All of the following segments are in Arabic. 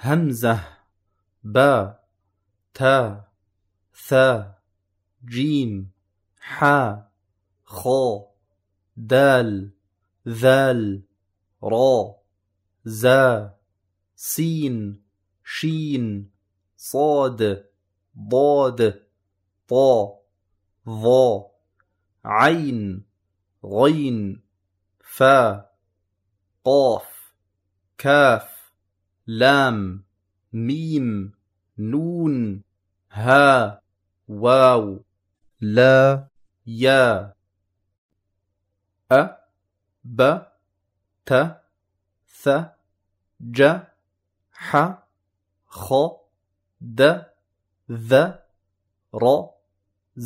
همزة با تا ثا جيم حا خا دال ذال را زا سين شين صاد ضاد طا ظا عين غين فا قاف كاف لام ميم نون ها واو لا يا. أ ب ت ث ج ح خ د ذ ر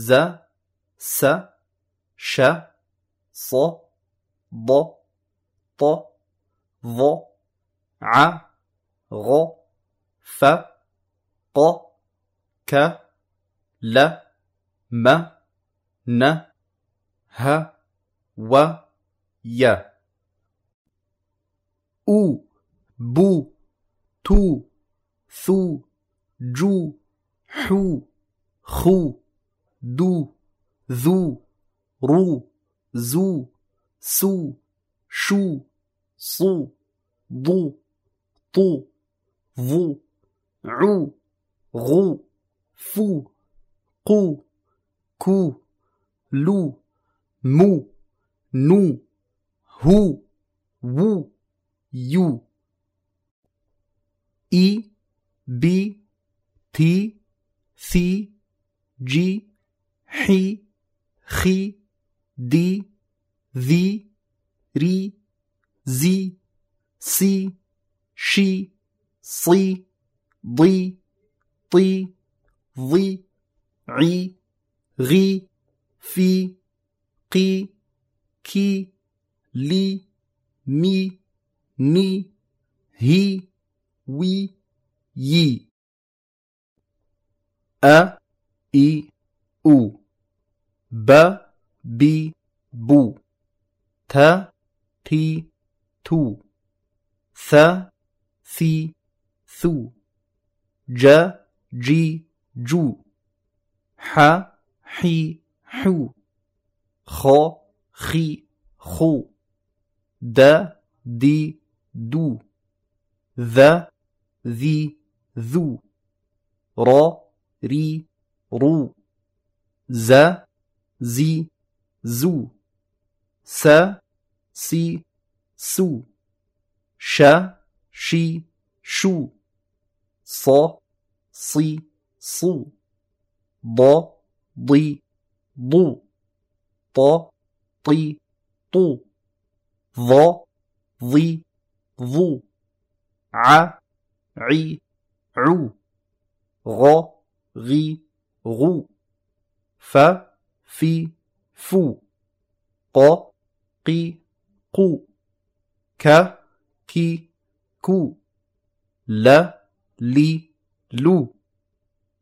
ز س ش ص ض ط ظ ع. غ ف ق ك ل م ن ه و ي. أو بو تو ثو جو حو خو دو ذو رو زو سو شو صو ضو طو ظو عو غو فو قو كو لو مو نو هو وو يو اي بي تي ثي جي حي خي دي ذي ري زي سي شي صي ضي طي ضي عي غي في قي كي لي مي ني هي وي يي. أ إي أو. ب بي بو. ت تي تو. ث ثي ثو ج جي جو ح حي حو خ خي خو د دي دو ذا ذي ذو را ري رو ز زي زو س سي سو ش شي شو ص صي صو ض ضي ضو ط طي طو ظ ظي ظو ع عي عو غ غي غو ف في فو ق قي قو ك كي كو ل لي لو.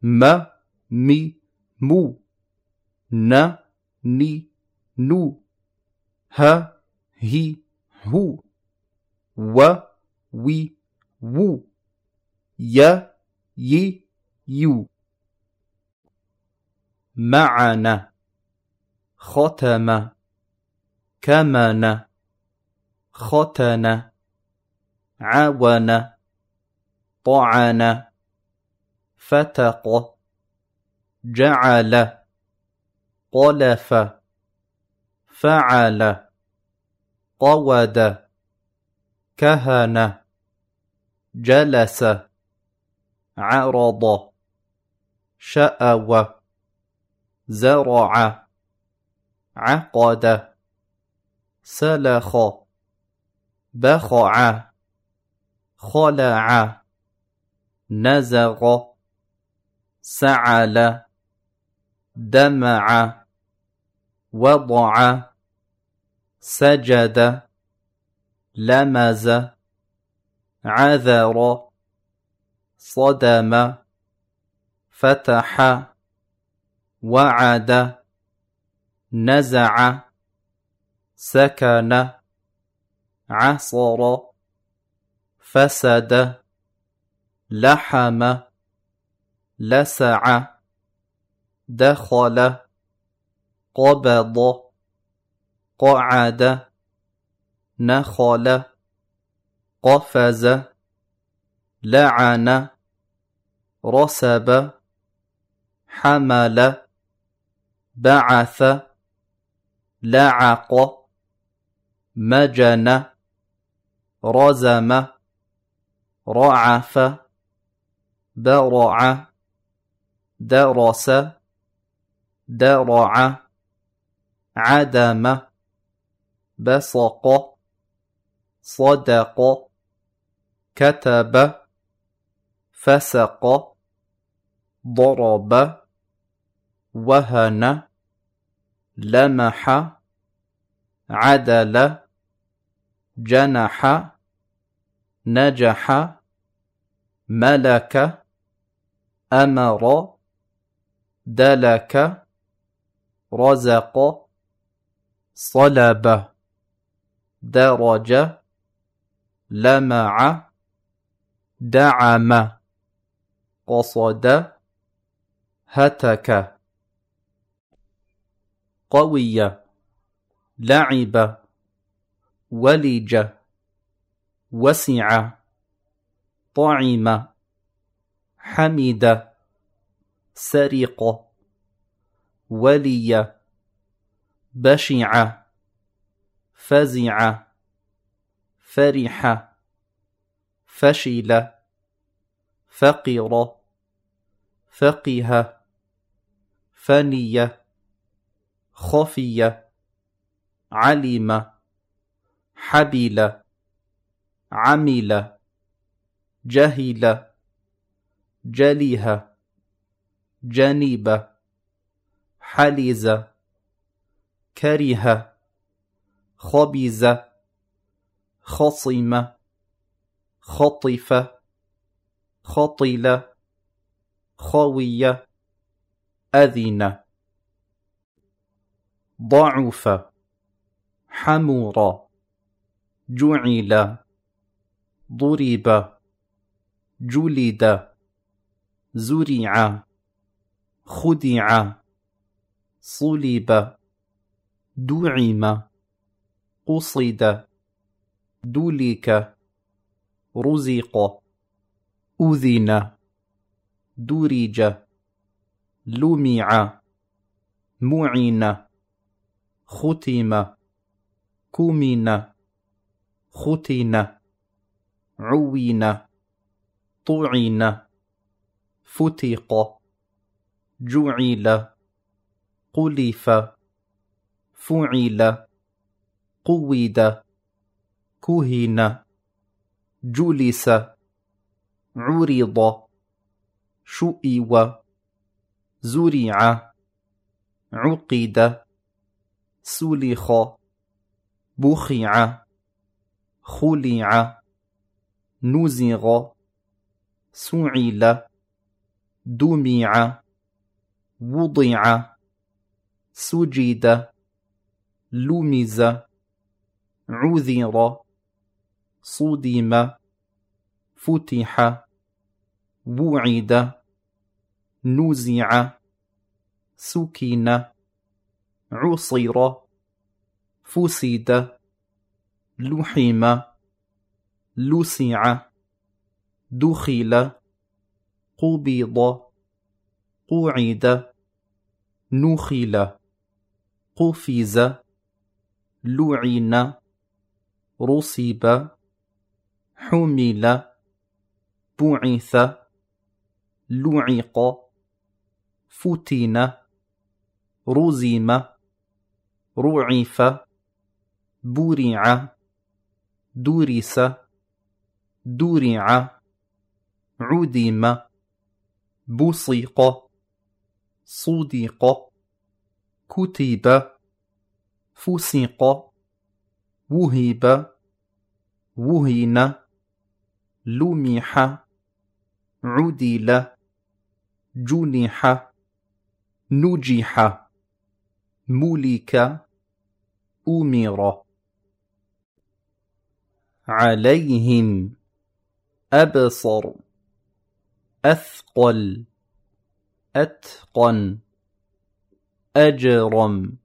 م مي مو. ن ني نو. ه هي هو. و وي وو. ي ي يو. معنا. ختم. كمن. ختن. عون. طعن فتق جعل قلف فعل قود كهن جلس عرض شأو زرع عقد سلخ بخع خلع. نزغ سعل دمع وضع سجد لمز عذر صدم فتح وعد نزع سكن عصر فسد لحم لسع دخل قبض قعد نخل قفز لعن رسب حمل بعث لعق مجن رزم رعف. برع درس درع عدم بصق صدق كتب فسق ضرب وهن لمح عدل جنح نجح ملك أمر دلك رزق صلب درج لمع دعم قصد هتك قوي لعب ولج وسع طعم حمد سرق ولي بشع فزع فرح فشل فقر فقه فني خفي علم حبل عمل جهل جليه جنيب حلز كره خبز خصم خطف خطل خوي أذن ضعف حمر جعل ضرب جلد. زرع خدع صلب دعم قصد دلك رزق أذن درج لمع معن ختم كمن ختن عوين طعن فتق جعل. قلف. فعل. قود. كهن. جلس. عرض. شؤو زرع. عقد. سلخ. بخع. خلع. نزغ. سعل. دمع وضع سجد لمز عذر صدم فتح وعد نزع سكن عصر فسد لحم لسع دخل قبض قعد نخل قفز لعن رصب حمل بعث لعق فتن رزم رعف برع درس درع عدم بصق صدق كتب فسق وهب وهن لمح عدل جنح نجح ملك أمر. عليهم أبصر. أثقل أتقن أجرم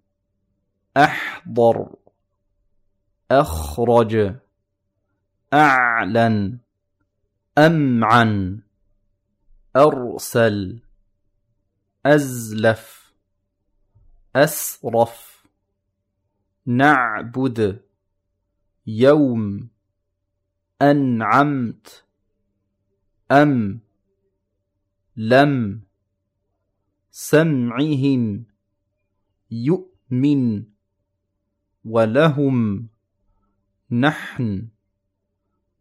أحضر أخرج أعلن أمعن أرسل أزلف أسرف نعبد يوم أنعمت أم لم سمعهم يؤمن ولهم نحن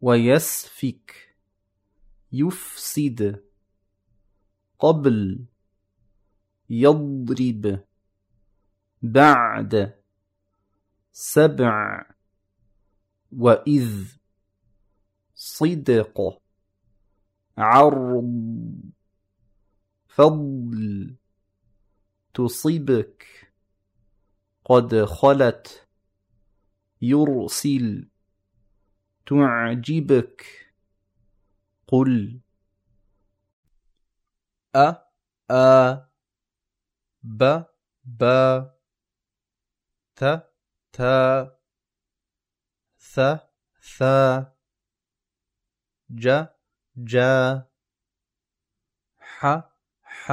ويسفك يفسد قبل يضرب بعد سبع وإذ صدق عرض فضل تصبك قد خلت يرسل تعجبك قل أ آ ب ب ت ت ث ث ج ج ح ح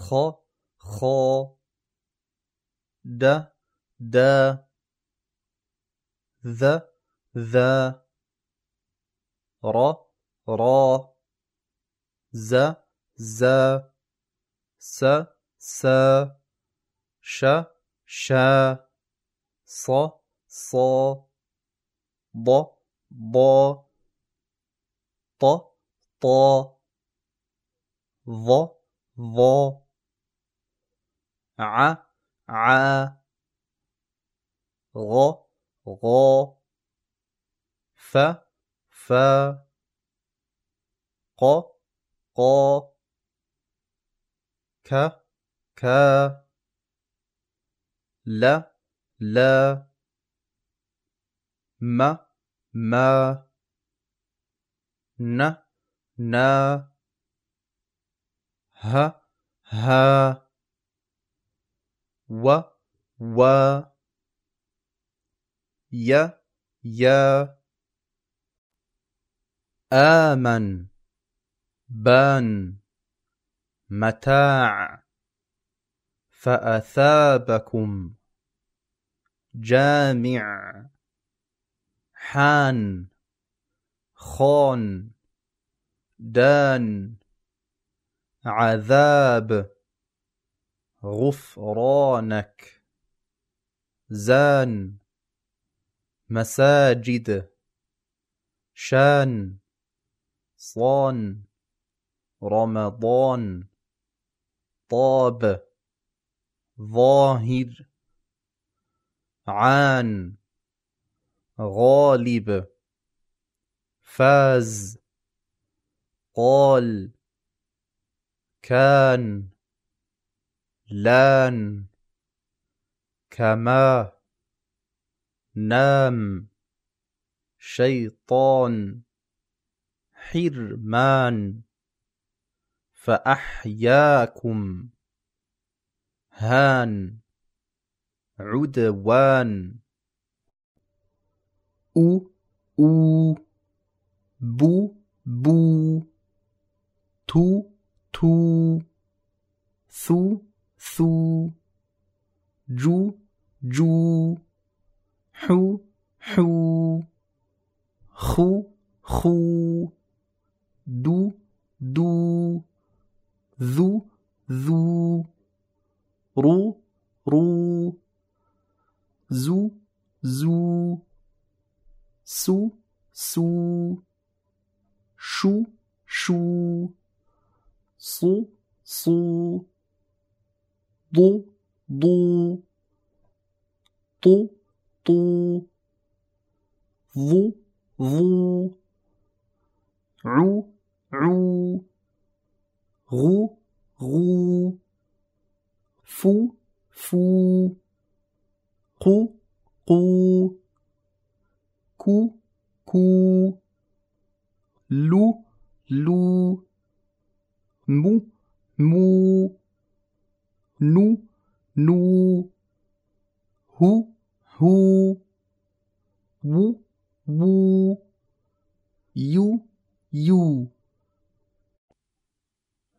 خ خ د د ذ ذ ر را ز ز س س ش ش ص ص ض ض ط ط ظ ظ ع ع غ غ ف ف ق ق ك ك ل ل م م ن ن ه ه و و ي ي آمن بان متاع فأثابكم جامع حان خان دان. عذاب غفرانك. زان مساجد. شان صان رمضان. طاب ظاهر. عان غالب. فاز قال. كان لأن كما نام شيطان حرمان فأحياكم هان عدوان. أو أو بو بو تو تو ثو ثو جو جو حو حو خو خو دو دو ذو ذو رو رو زو زو سو سو شو شو. صو صو ضو ضو طو طو ظو ظو عو عو غو غو فو فو قو قو كو كو لو لو مو مو نو نو هو هو وو وو يو يو.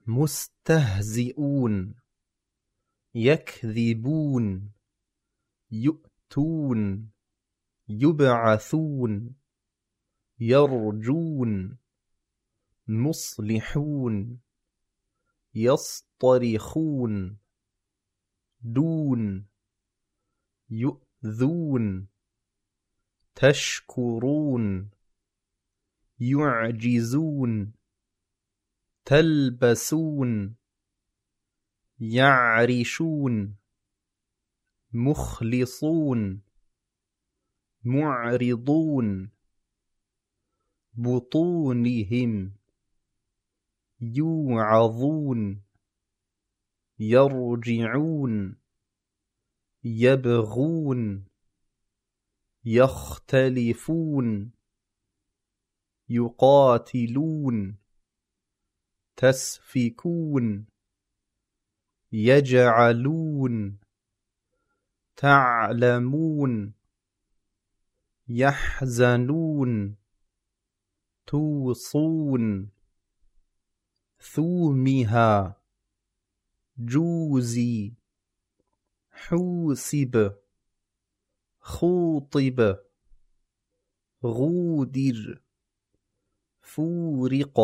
مستهزئون يكذبون يؤتون يبعثون يرجون مصلحون. يصطرخون دون يؤذون تشكرون يعجزون تلبسون يعرشون مخلصون معرضون بطونهم. يوعظون يرجعون يبغون يختلفون يقاتلون تسفكون يجعلون تعلمون يحزنون توصون. ثومها جوزي. حوسب. خوطب. غودر. فورق.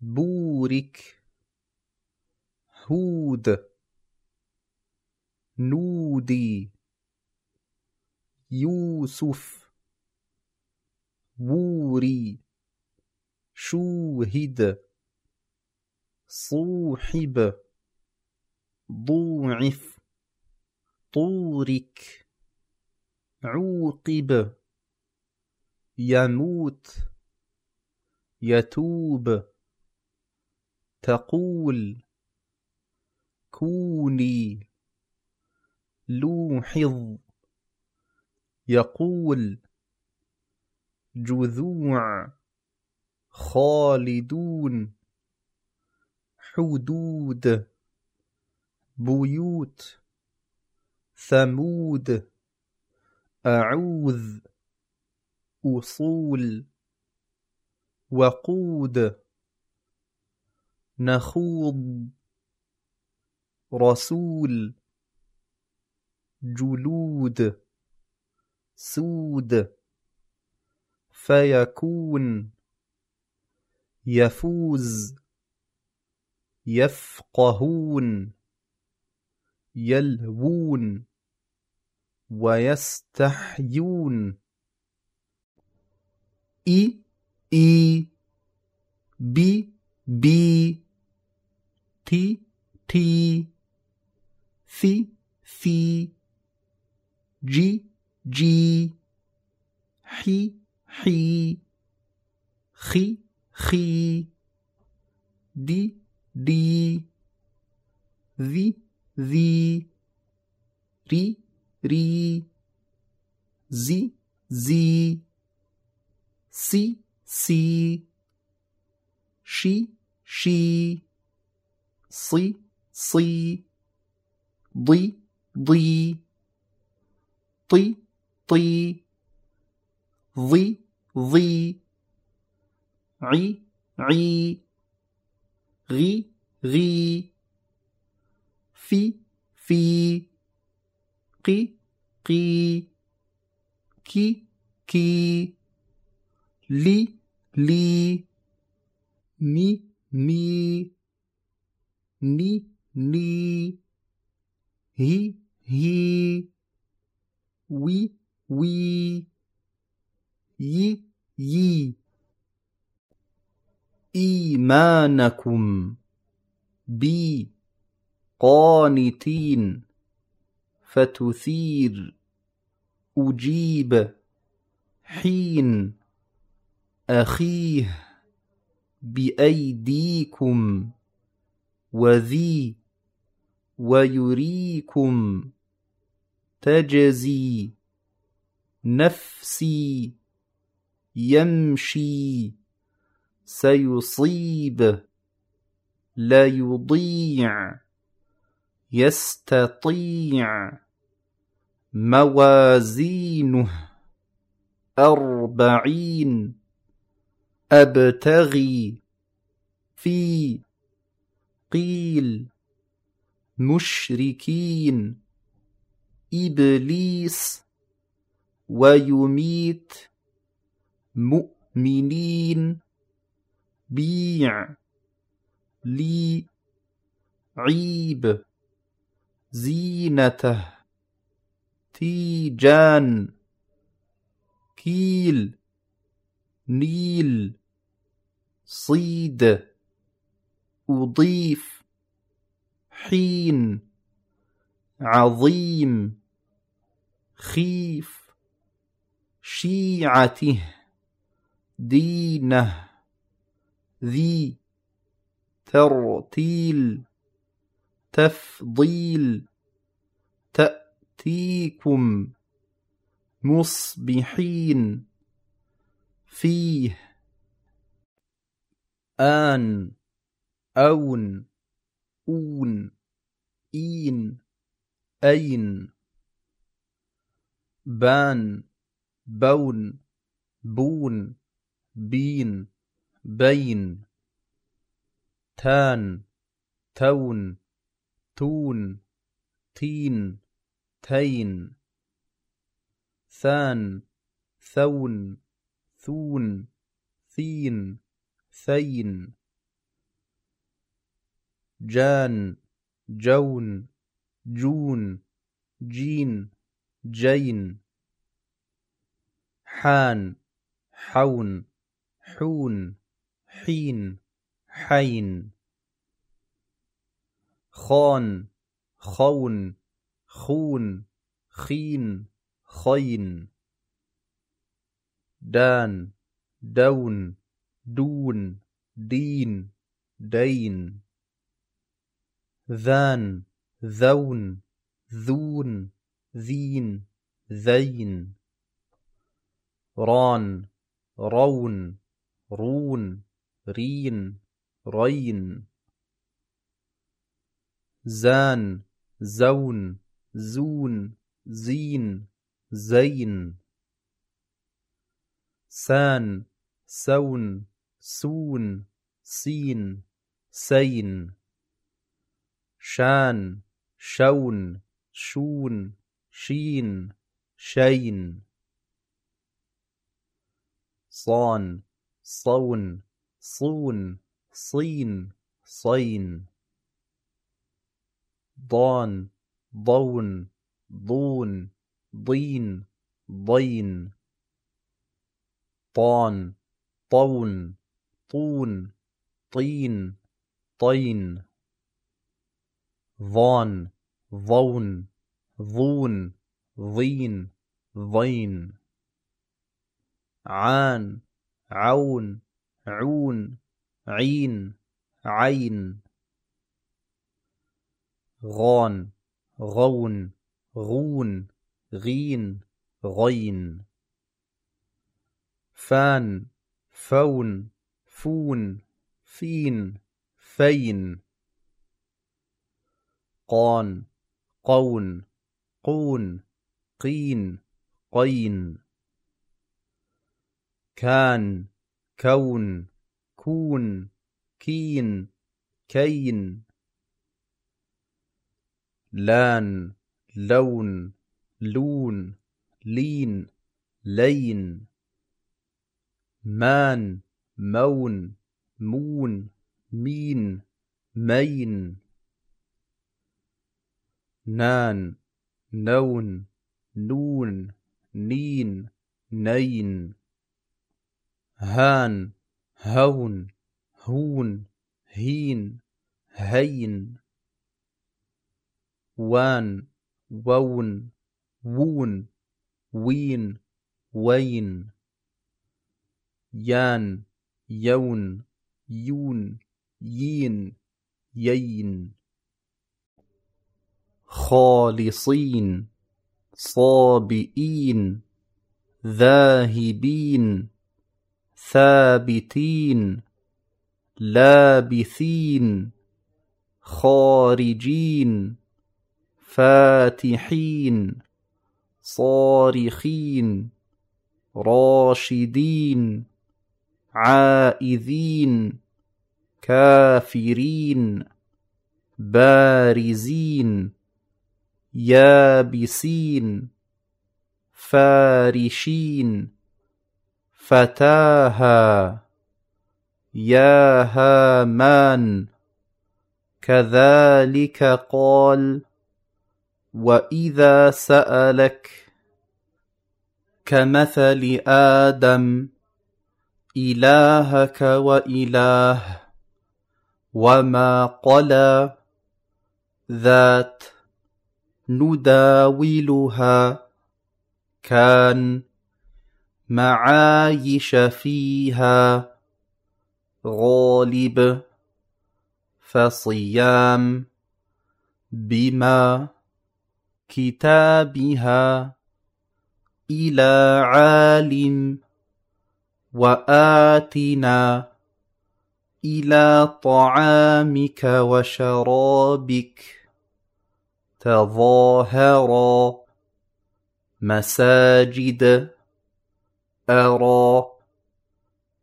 بورك. هود. نودي. يوسف. ووري شوهد. صوحب ضوعف طورك عوقب يموت يتوب تقول كوني لوحظ يقول جذوع خالدون حدود بيوت ثمود أعوذ أصول وقود نخوض رسول جلود سود فيكون يفوز. يفقهون يلوون ويستحيون. إي إي بي بي تي تي في في جي جي حي حي خي خي دي دي ذي ذي ري ري زي زي سي سي شي شي صي صي ضي ضي طي طي ضي ضي عي عي غي غي في في قي قي كي كي لي لي مي مي ني ني هي هي وي وي يي يي إيمانكم بي قانتين فتثير أجيب حين أخيه بأيديكم وذي ويريكم تجزي نفسي يمشي سيصيب لا يضيع يستطيع موازينه. أربعين أبتغي في قيل مشركين. إبليس ويميت مؤمنين. بيع لي عيب زينته. تيجان. كيل. نيل. صيد. أضيف. حين. عظيم. خيف. شيعته. دينه. ذي ترتيل تفضيل تأتيكم مصبحين فيه آن أون أون إين أين بان بون بون بين. بين تان تون تون تين تين ثان ثون ثون ثين ثين جان جون جون جين جين حان حون حون حين حين. خان خون خون. خين خين. دان دون دون. دين دين. ذان ذون. ذون. ذين. ذين. ران رون. رون. رين رين. زان زون زون زين زين. سان سون سون سين سين. شان شون شون شين شين. صان صون صون صين صين. ضان ضون ضون ضين ضين. طان طون طون طين طين. ضان ضون ضون ضين ضين. عان عون عون عين عين غان غون غون غين غين. فان فون فون فين فين. قان قون قون قين قين. كان كون كون كين كين. لأن لون لون لين لين. مان مون مون مين مين. نان نون نون نين نين. هان هون هون هين هين. وان وون وون وين وين. يان يون يون يين يين. خالصين صابئين ذاهبين. ثابتين لابثين خارجين فاتحين صارخين راشدين عائذين كافرين بارزين يابسين فارشين. فتاها يا هامان كذلك قال وإذا سألك كمثل آدم إلهك وإله وما قلى ذات نداولها كان معايش فيها. غالب فصيام بما كتابها إلى عالم وآتنا إلى طعامك وشرابك. تظاهرا مساجد أرى.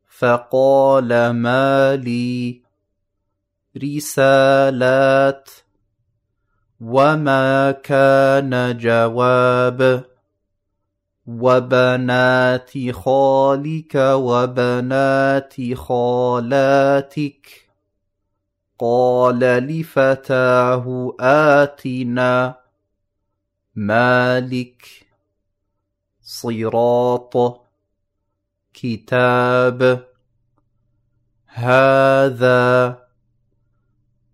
فقال ما لي رسالات وما كان جواب. وبنات خالك وبنات خالاتك. قال لفتاه آتنا مالك صراط كتاب هذا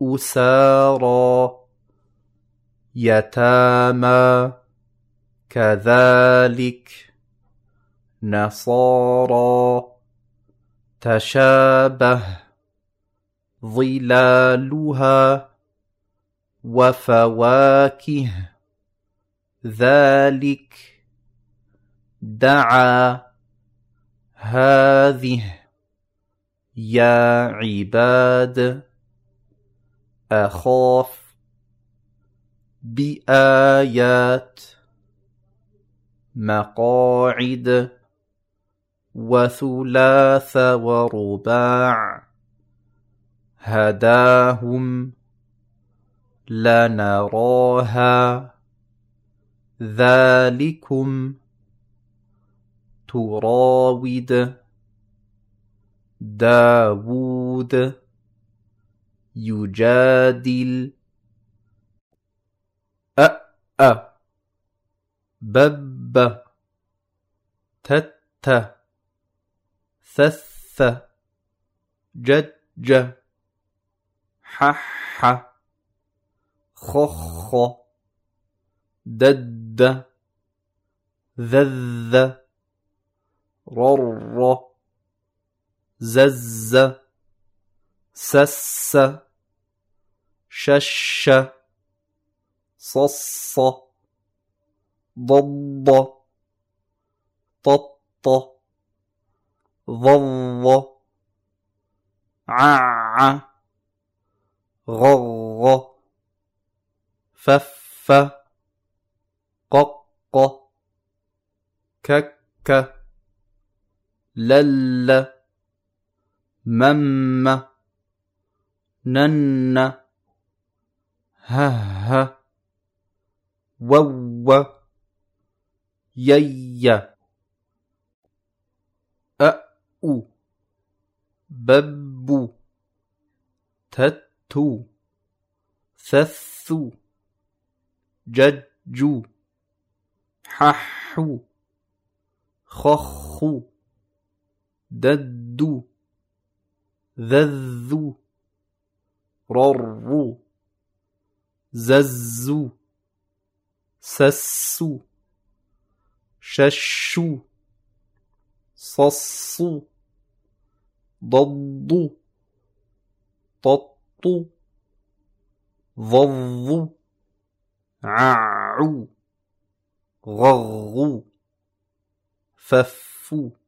أسارى يتامى. كذلك نصارى تشابه ظلالها وفواكه. ذلك دعا هذه يا عباد أخاف بآيات مقاعد وثلاث ورباع. هداهم لنراها. ذلكم تراود داود يجادل أأ بب تت ثث جج حح خخ دد ذذ رر زز سس شش صص ضض طط ضض عع غغ فف قق كك. لل مم نن هه وو يي أأو ببو تتو ثثو ججو ححو خخو ددو ذذو ررو ززو سسو ششو صصو ضضو ططو ضضو ععو غغو ففو.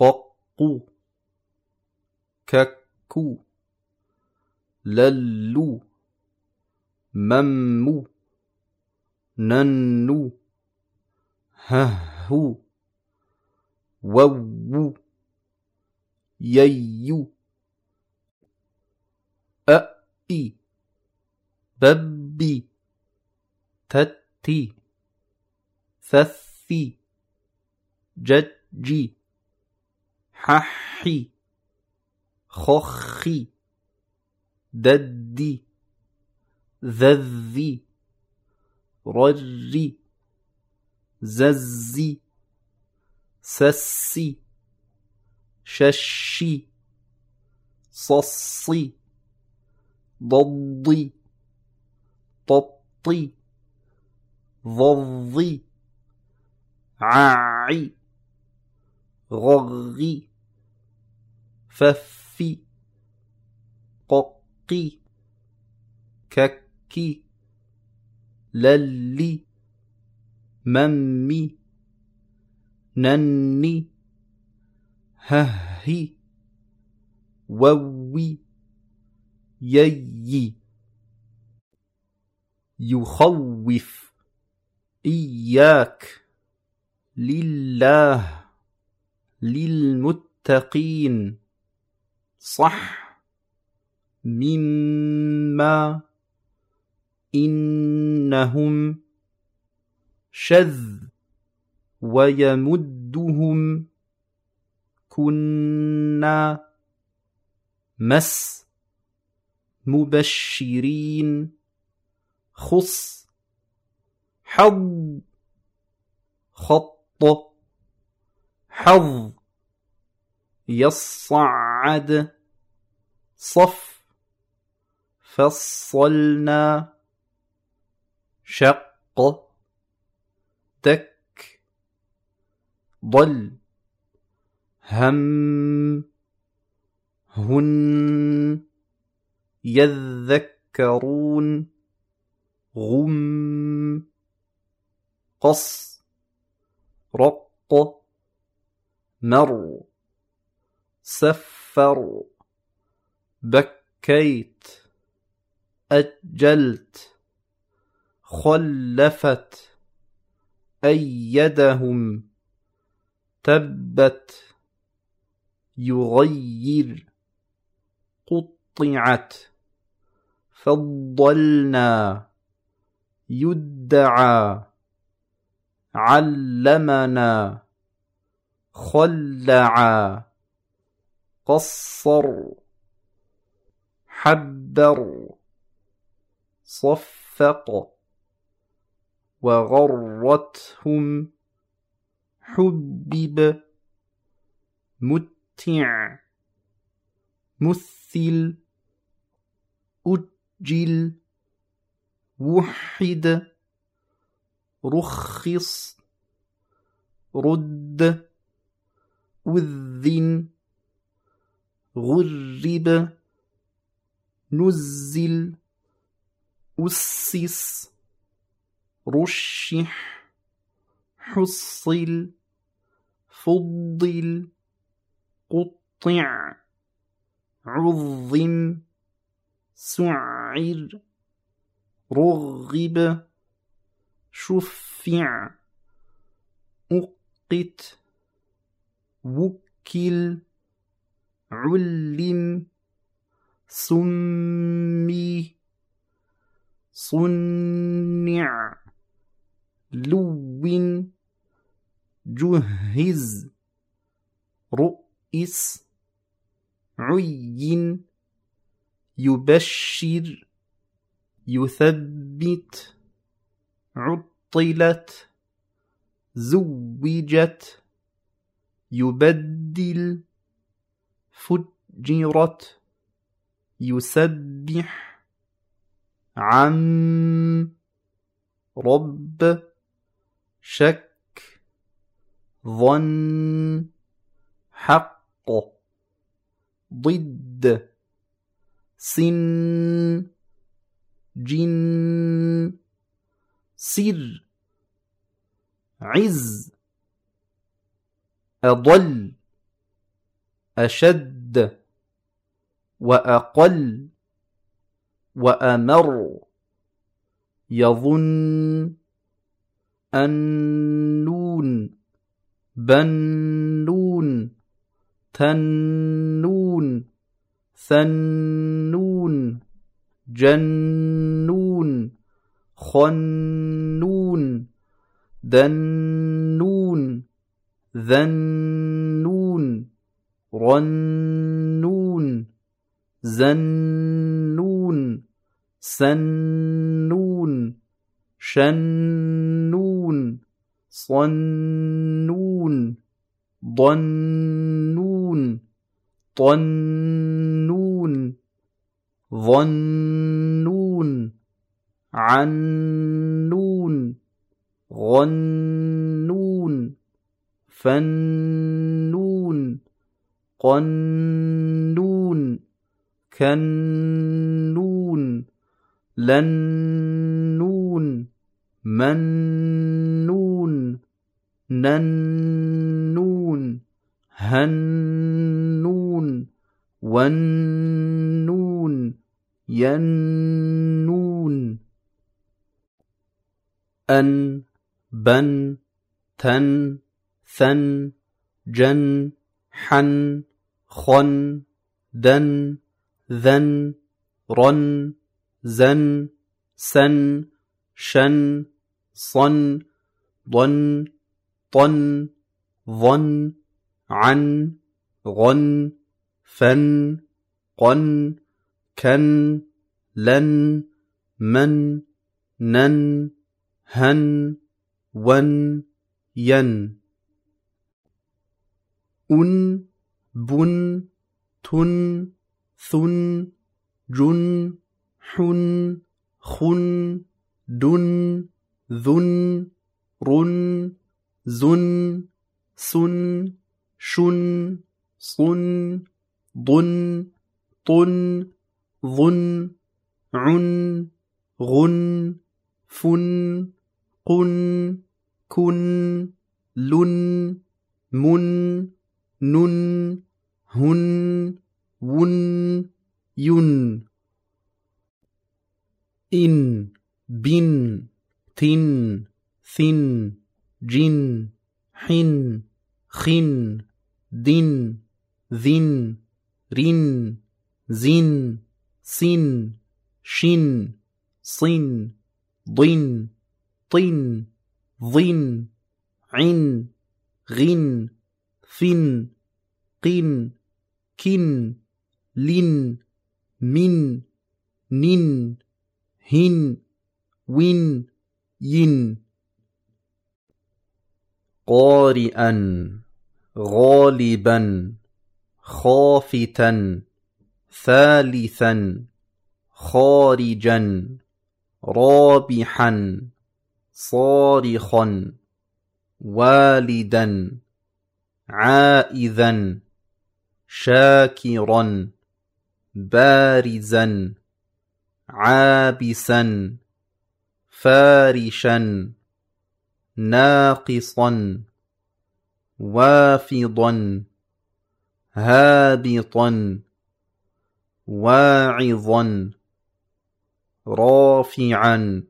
ققو كك كو للو ممو ننو ههو وو ييو أئي ببي تتي ثثي ججي. ححي خخي ددي ذذي رجي ززي سسي ششي صصي ضضي ططي ضضي عاعي غغي. ففي ققي ككي للي ممي نني ههي ووي يي يخوف إياك لله للمتقين صح مما إنهم شذ ويمدهم كنا مس مبشرين خص حظ خط حظ يصعد صف فصلنا شق دك ضل هم هن يذكرون غم قص رق مر سفر. بكيت. أجلت. خلفت. أيدهم. تبت. يغير. قطعت. فضلنا. يدعى. علمنا. خلعا. قصر حبر صفق وغرتهم حبب متع مثل أجل وحد رخص رد أذن. غرب نزل أسس رشح حصل فضل قطع عظم سعر رغب شفع أقت وكل علم سمي صنع لون جهز رؤس عين يبشر يثبت عطلت زوجت يبدل فجرت يسبح عم رب شك ظن حق ضد سن جن سر عز أضل أشد وأقل وأمر يظن النون بنون تنون ثنون جنون خنون دنون ذنون رنون زنون سنون شنون صنون ضنون طنون ظنون عنون غنون فنون. قنون كنون لنون منون ننون هنون والنون ينون. أن بن تن ثن جن حن خن دن ذن رن زن سن شن صن ضن طن ظن عن غن فن قن كن لن من نن هن ون ين. أن بن تن ثن جن حن خن دن ذن رن زن سن شن صن ضن طن ظن عن غن فن قن كن لن من نن هن ون ين. إن بن تن ثن جن حن خن دن ذن رن زن سن شن صن ضن طن ظن عن غن فن قن كن لن من نن هن وين ين. قارئا غالبا خافتا ثالثا خارجا رابحا صارخا والدا. عائذا شاكرا بارزا عابسا فارشا ناقصا وافضا هابطا واعظا رافعا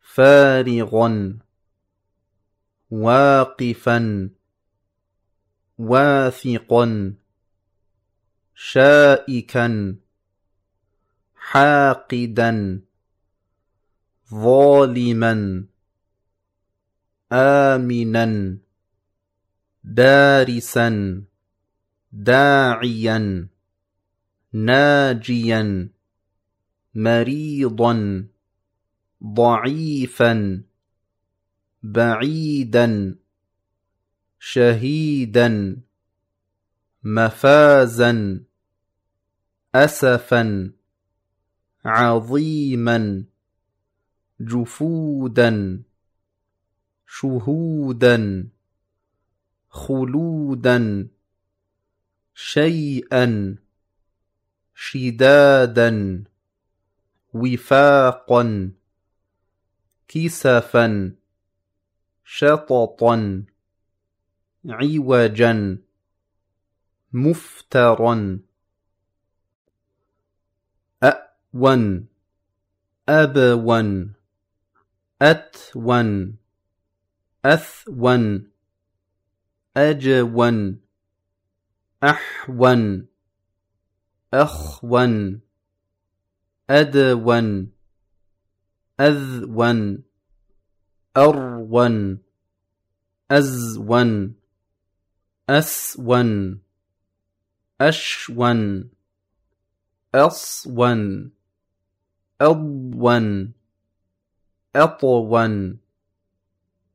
فارغا واقفا. واثقا شائكا حاقدا ظالما آمنا دارسا داعيا ناجيا مريضا ضعيفا بعيدا. شهيدا مفازا اسفا عظيما جفودا شهودا خلودا شيئا شدادا وفاقا كسفا شططا. عوجا مفترا ون أبون أتون أثون أجون أحون أخون أدون أذون أرون أزون أسون. أشون. أصون. أضون. أطون.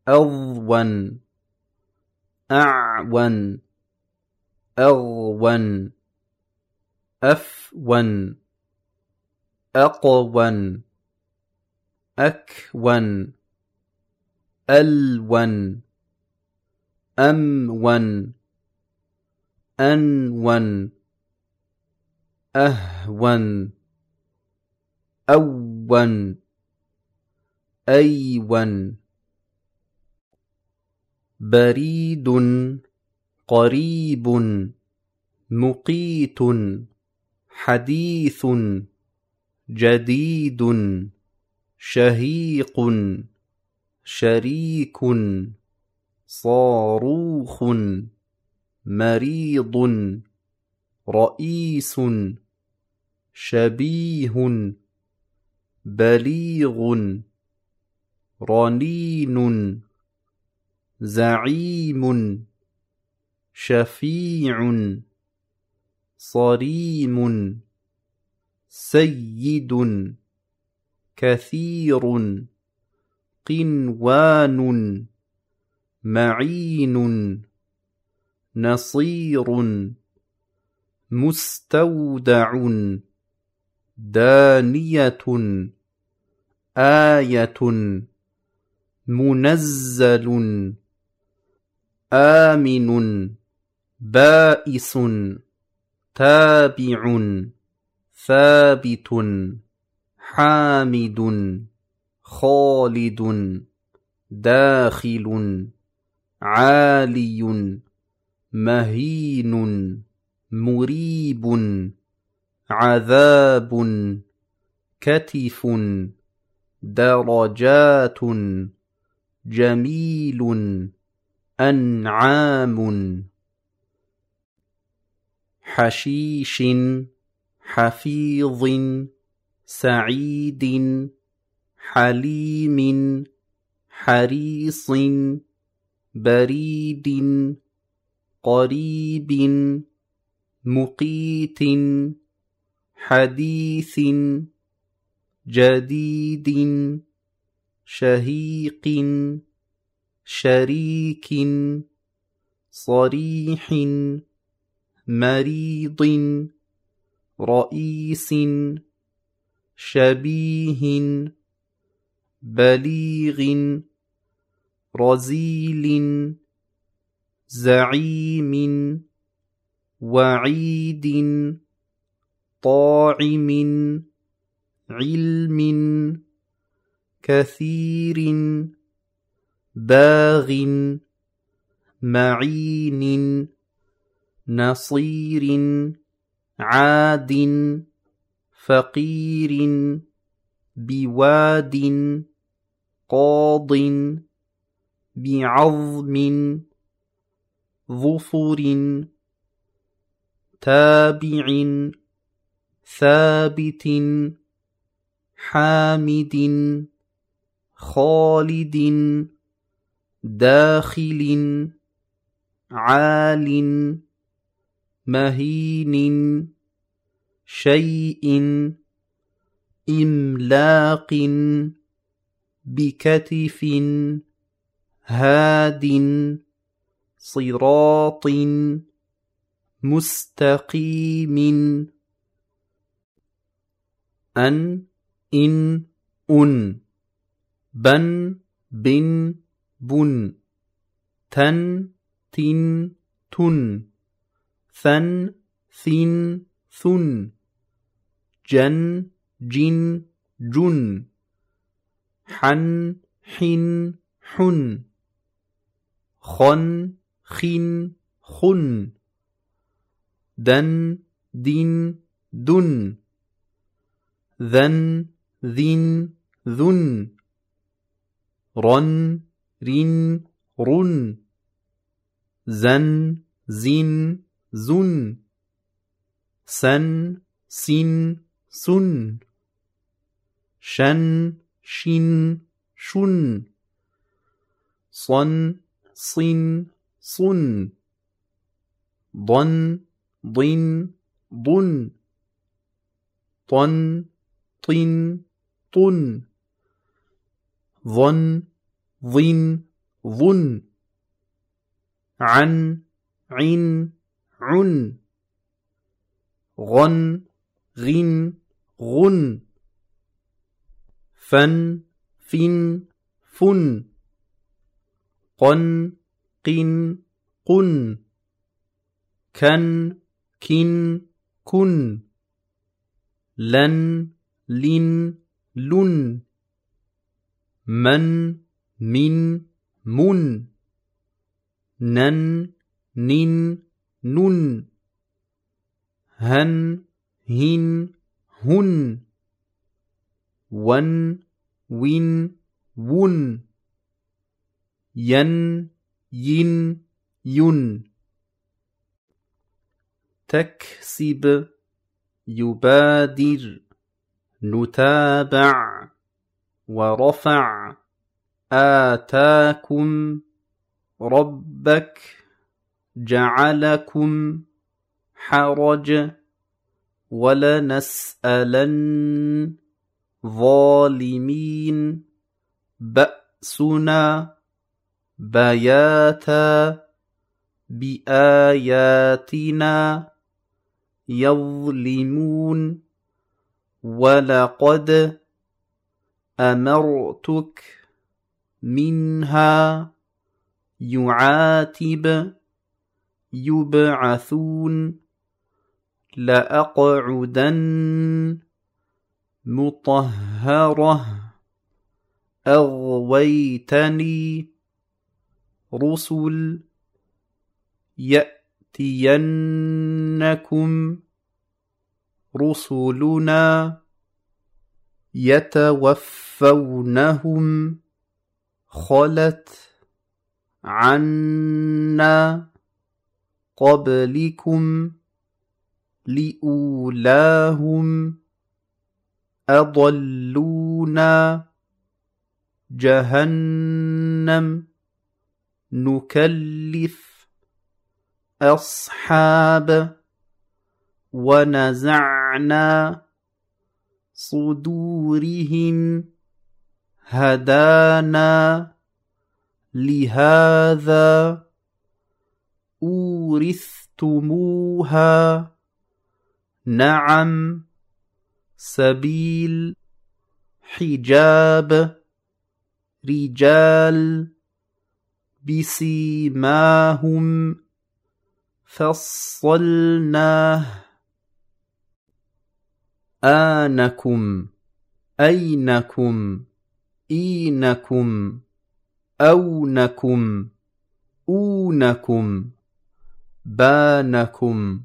أضون. أعون. أغون. أفون. أقون. أكون. ألون. أمون. أنون أهون أون أيون. بريد قريب مقيت حديث جديد شهيق شريك صاروخ. مريض رئيس شبيه بليغ رنين زعيم شفيع صريم سيد كثير قنوان معين. نصير مستودع دانية آية منزل آمن بائس تابع ثابت حامد خالد داخل عالي مهين مريب عذاب كتف درجات جميل أنعام حشيش حفيظ سعيد حليم حريص بريد قريب مقيت حديث جديد شهيق شريك صريح مريض رئيس شبيه بليغ رزيل زعيم وعيد طاعم علم كثير باغ معين نصير عاد فقير بواد قاض بعظم ظفر تابع ثابت حامد خالد داخل عال مهين شيء إملاق بكتف هاد صراط مستقيم. أن إن أن بن بن بن تن تن تن ثن ثن ثن جن جن جن حن حن حن خن خن خن. دن دن دن. ذن ذن ذن. رن رن رن. زن زن زن. سن سين سن. شن شين شن. صن صن صن ضن ضن ضن طن طن طن. ظن ظن ظن. عن عن عن. غن غن غن. فن فن فن. قن قن قن كن كن كن لن لن لن من من من نن نن نن هن هن هن ون وين ون ين ين ين تكسب يبادر نتابع ورفع آتاكم ربك جعلكم حرج ولنسألن ظالمين بأسنا بياتا بآياتنا يظلمون ولقد أمرتك منها يعاتب يبعثون لأقعدن مطهرة أغويتني رسل يأتينكم رسلنا يتوفونهم خلت عنا قبلكم لأولاهم أضلونا جهنم نكلف أصحاب ونزعنا صدورهم هدانا لهذا أورثتموها نعم سبيل حجاب رجال بسيماهم فصلناه آنكم أينكم إينكم أونكم أونكم بانكم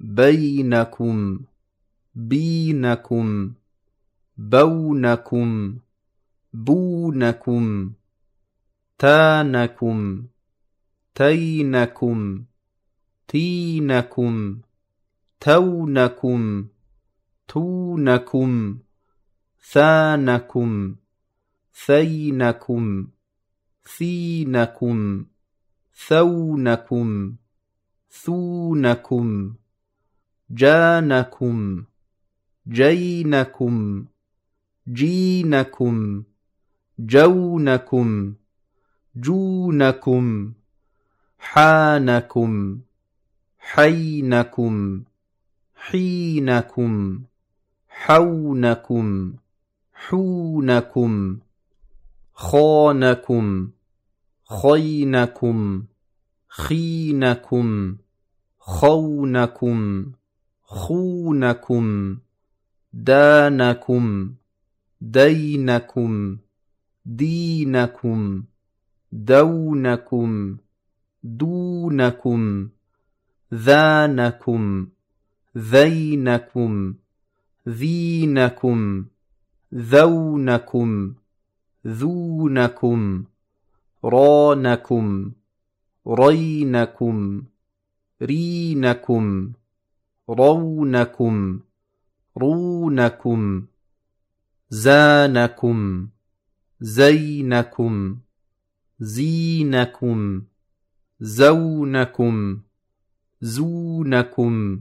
بينكم بينكم بونكم بونكم تانكم تينكم تينكم تونكم تونكم ثانكم ثينكم ثينكم ثونكم ثونكم جانكم جينكم جينكم جونكم. جونكم حانكم حينكم حينكم حونكم حونكم خانكم خينكم خينكم خونكم خونكم دانكم دينكم دينكم. دونكم دونكم ذانكم ذينكم ذينكم ذونكم ذونكم رانكم رينكم رينكم رونكم رونكم زانكم زينكم. زينكم زونكم زونكم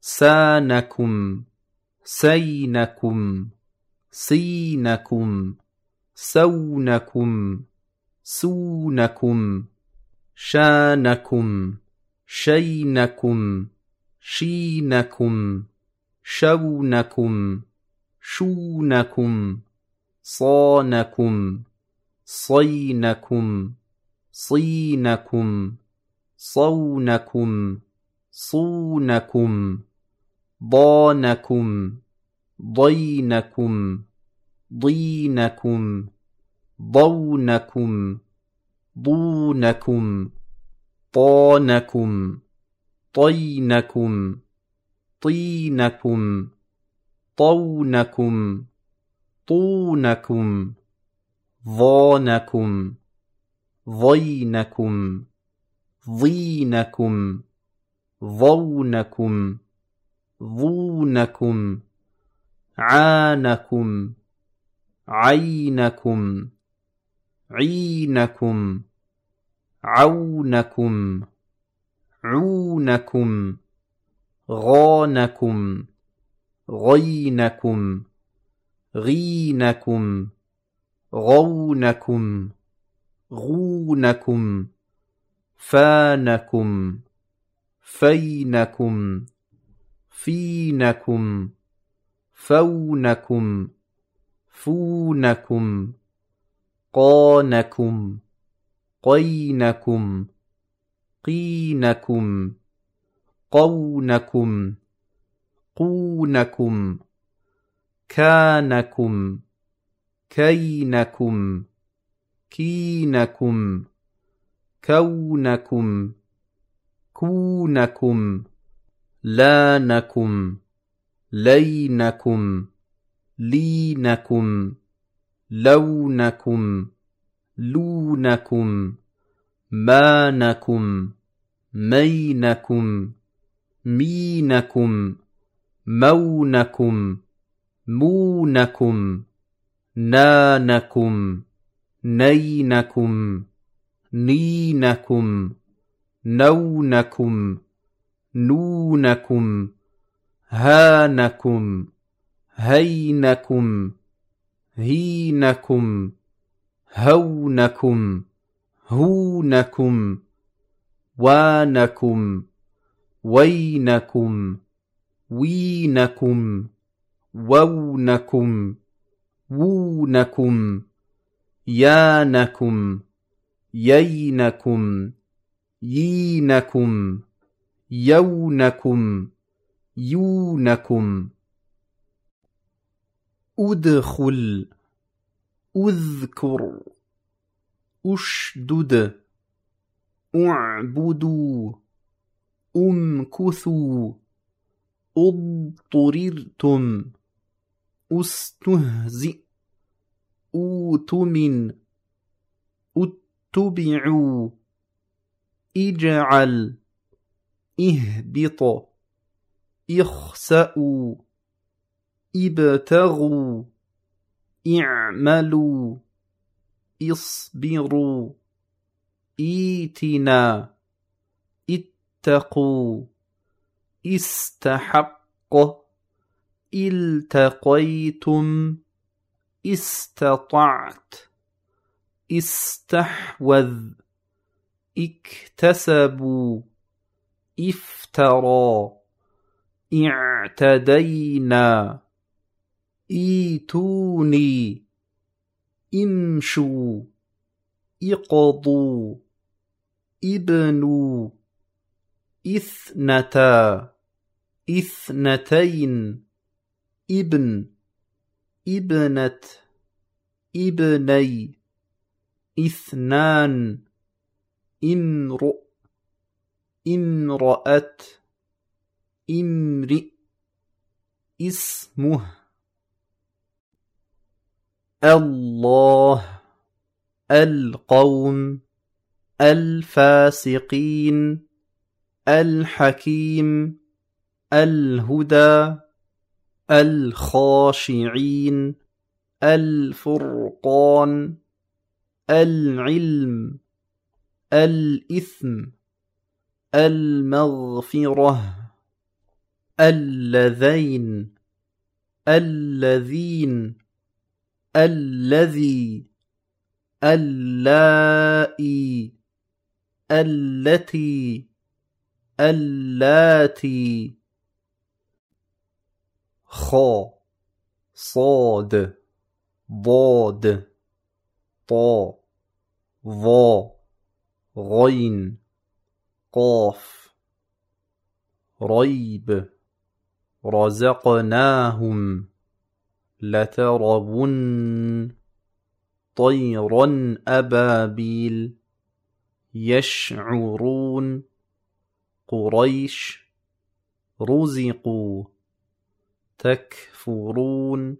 سانكم سينكم صينكم سونكم سونكم شانكم شينكم شينكم شونكم شونكم صانكم. صينكم صينكم صونكم صونكم ضانكم ضينكم ضينكم ضونكم ضونكم طانكم طينكم طينكم طونكم طونكم. ضانكم ضينكم ضينكم ضونكم ضونكم عانكم عينكم عينكم عونكم عونكم غانكم غينكم غينكم. غونكم غونكم فانكم فينكم فينكم فونكم فونكم قانكم قينكم قينكم قونكم قونكم كانكم. كينكم كينكم كونكم كونكم لانكم لينكم لينكم لونكم لونكم مانكم مينكم مينكم مونكم مونكم. نانكم نينكم نينكم نونكم نونكم هانكم هينكم هينكم هونكم هونكم وانكم وينكم وينكم وونكم. وونكم يانكم يينكم يينكم يونكم يونكم. أدخل أذكر أشدد اعبدوا امكثوا اضطررتم استهزئ أوتمن. أتبعوا. اجعل. اهبط. اخسأوا. ابتغوا. اعملوا. اصبروا. ايتنا. اتقوا. استحق. التقيتم. استطعت استحوذ اكتسبوا افترى اعتدينا ايتوني امشوا اقضوا ابنوا اثنتا اثنتين ابن إبنة إبني إثنان امرؤ امرأة إمرئ إسمه. الله القوم الفاسقين الحكيم الهدى. الخاشعين الفرقان العلم الإثم المغفرة اللذين الذين الذي اللائي التي اللاتي. خا صاد ضاد طا ظا غين قاف ريب رزقناهم لترون طيرا أبابيل يشعرون قريش رزقوا. تكفرون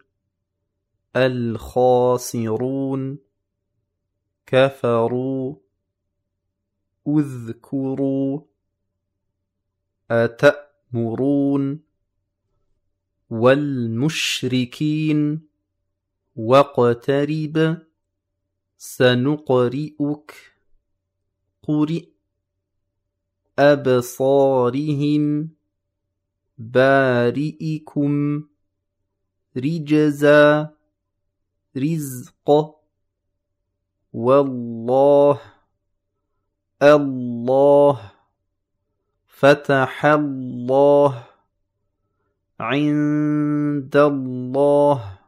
الخاسرون كفروا أذكروا أتأمرون والمشركين واقترب سنقرئك قرئ أبصارهم بارئكم رجزا رزق والله الله فتح الله عند الله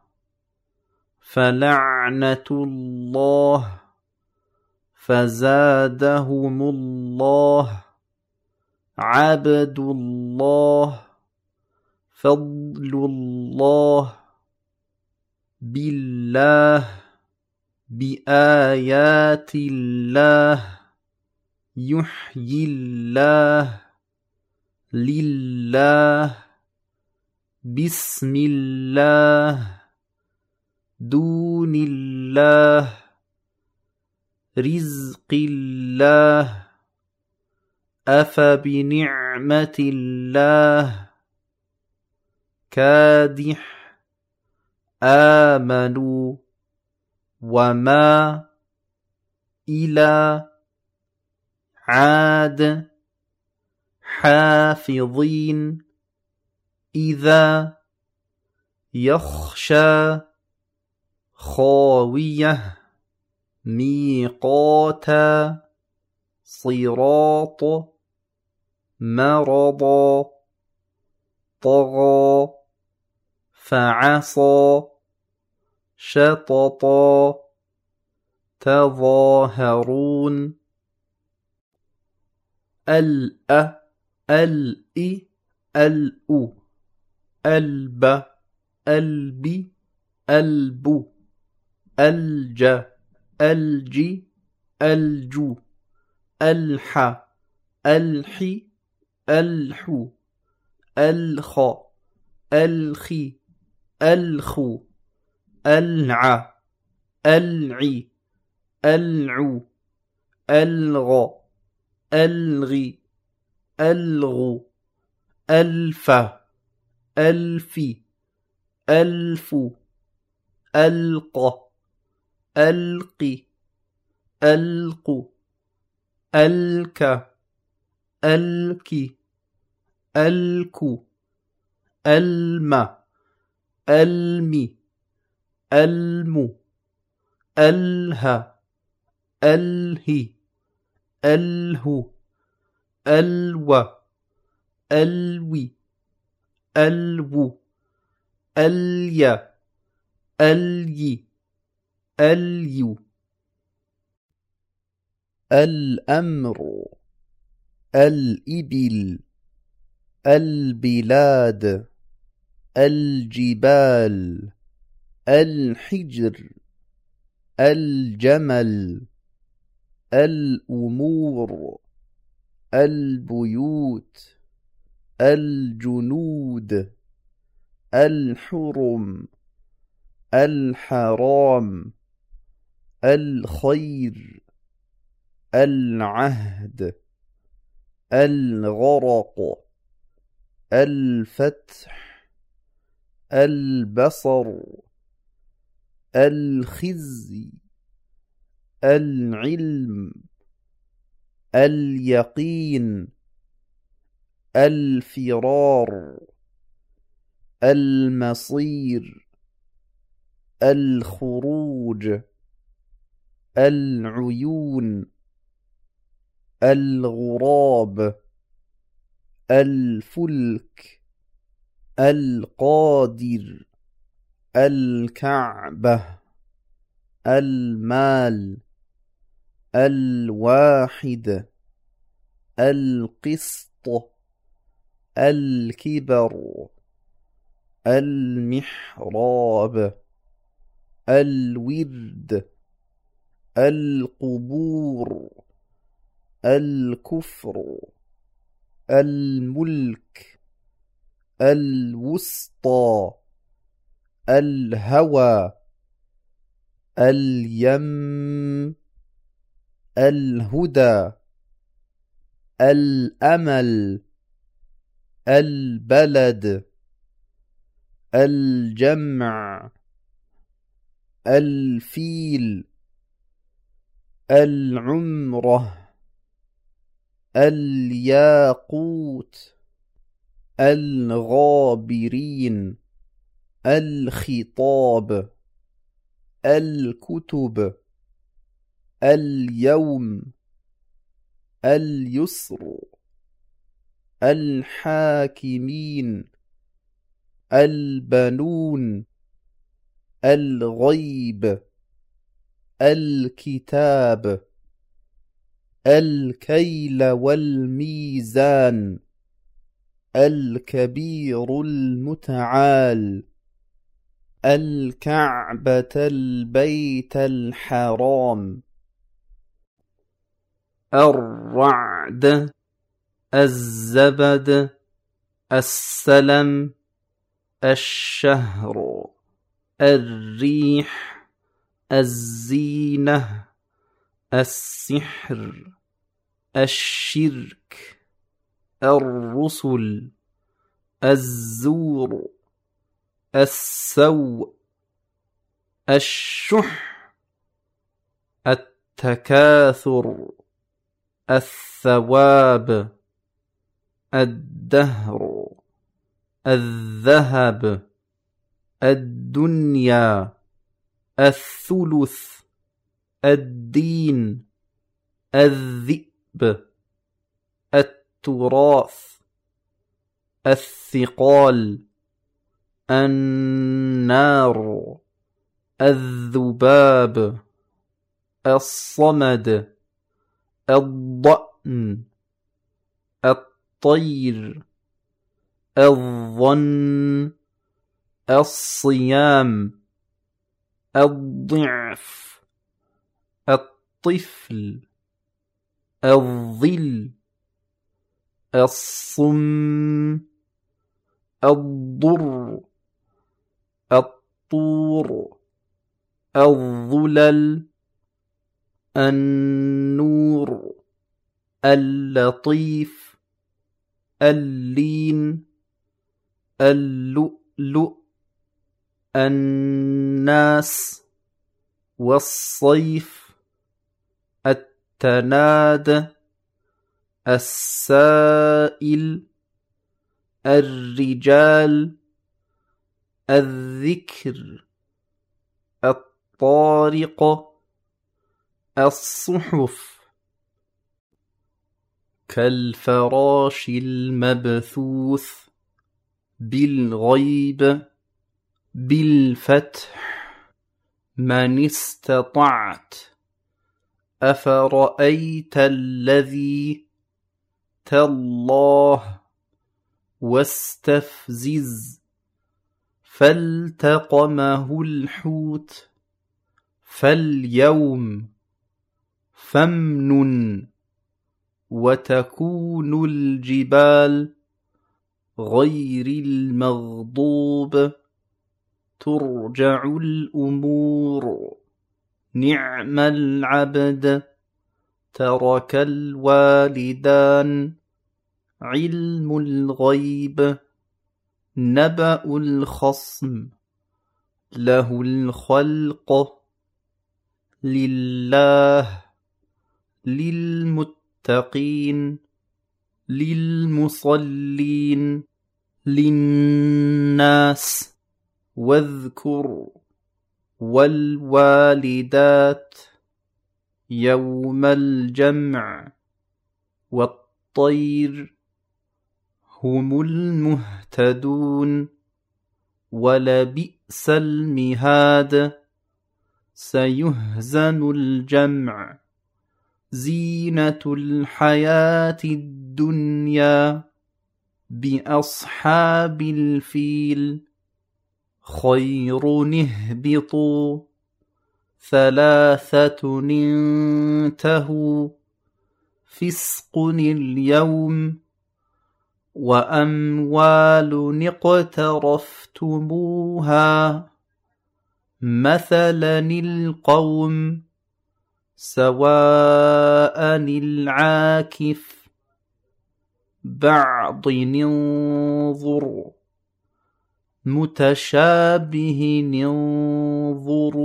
فلعنة الله فزادهم الله عبد الله فضل الله بالله بآيات الله يحيي الله لله بسم الله دون الله رزق الله أفبنعمة الله كادح آمنوا وما إلى عاد. حافظين إذا يخشى خاوية. ميقاتا. صراط. مرضا طغى. فعصى شططا تظاهرون. الأ الإ الأ الب البي البو الج الجي الجو الح الحي الحو الخ الخي الخو ألع العي العو ألغ الغي الغو ألف الفي ألف ألق ألق ألق ألك ألك ألك ألم. المي الم اله اله اله ألو الوي ألو اليا الي اليو الأمر الإبل البلاد. الجبال الحجر الجمل الأمور البيوت الجنود الحرم الحرام الخير العهد الغرق الفتح. البصر الخزي العلم اليقين الفرار المصير الخروج العيون الغراب الفلك. القادر الكعبة المال الواحد القسط الكبر المحراب الورد القبور الكفر الملك. الوسطى الهوى اليم الهدى الأمل البلد الجمع الفيل العمرة الياقوت. الغابرين الخطاب الكتب اليوم اليسر الحاكمين البنون الغيب الكتاب الكيل والميزان. الكبير المتعال الكعبة البيت الحرام. الرعد الزبد السلم الشهر الريح الزينة السحر الشرك. الرسل الزور السوء الشح التكاثر الثواب الدهر الذهب الدنيا الثلث الدين الذئب. التراث الثقال النار الذباب الصمد الضأن الطير الظن الصيام الضعف الطفل الظل. الصم الضر الطور الظلل النور اللطيف اللين اللؤلؤ الناس والصيف التناد السائل الرجال الذكر الطارق الصحف. كالفراش المبثوث بالغيب بالفتح. من استطعت أفرأيت الذي تالله واستفزز فالتقمه الحوت فاليوم فمن وتكون الجبال غير المغضوب ترجع الأمور نعم العبد ترك الوالدان علم الغيب نبأ الخصم له الخلق لله للمتقين للمصلين للناس واذكر والوالدات. يوم الجمع والطير هم المهتدون ولبئس المهاد سيهزم الجمع زينة الحياة الدنيا بأصحاب الفيل خير اهبطوا ثلاثة انتهوا. فسق اليوم وأموال اقترفتموها. مثلا القوم سواء العاكف. بعض انظر. متشابه انظر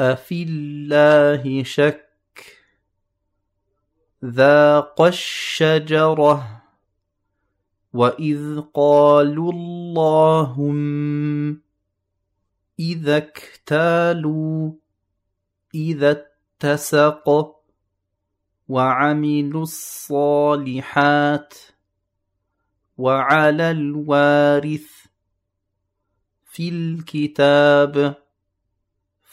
أفي الله شك ذاق الشجرة وإذ قالوا اللهم إذا اكتالوا إذا اتسق وعملوا الصالحات وعلى الوارث في الكتاب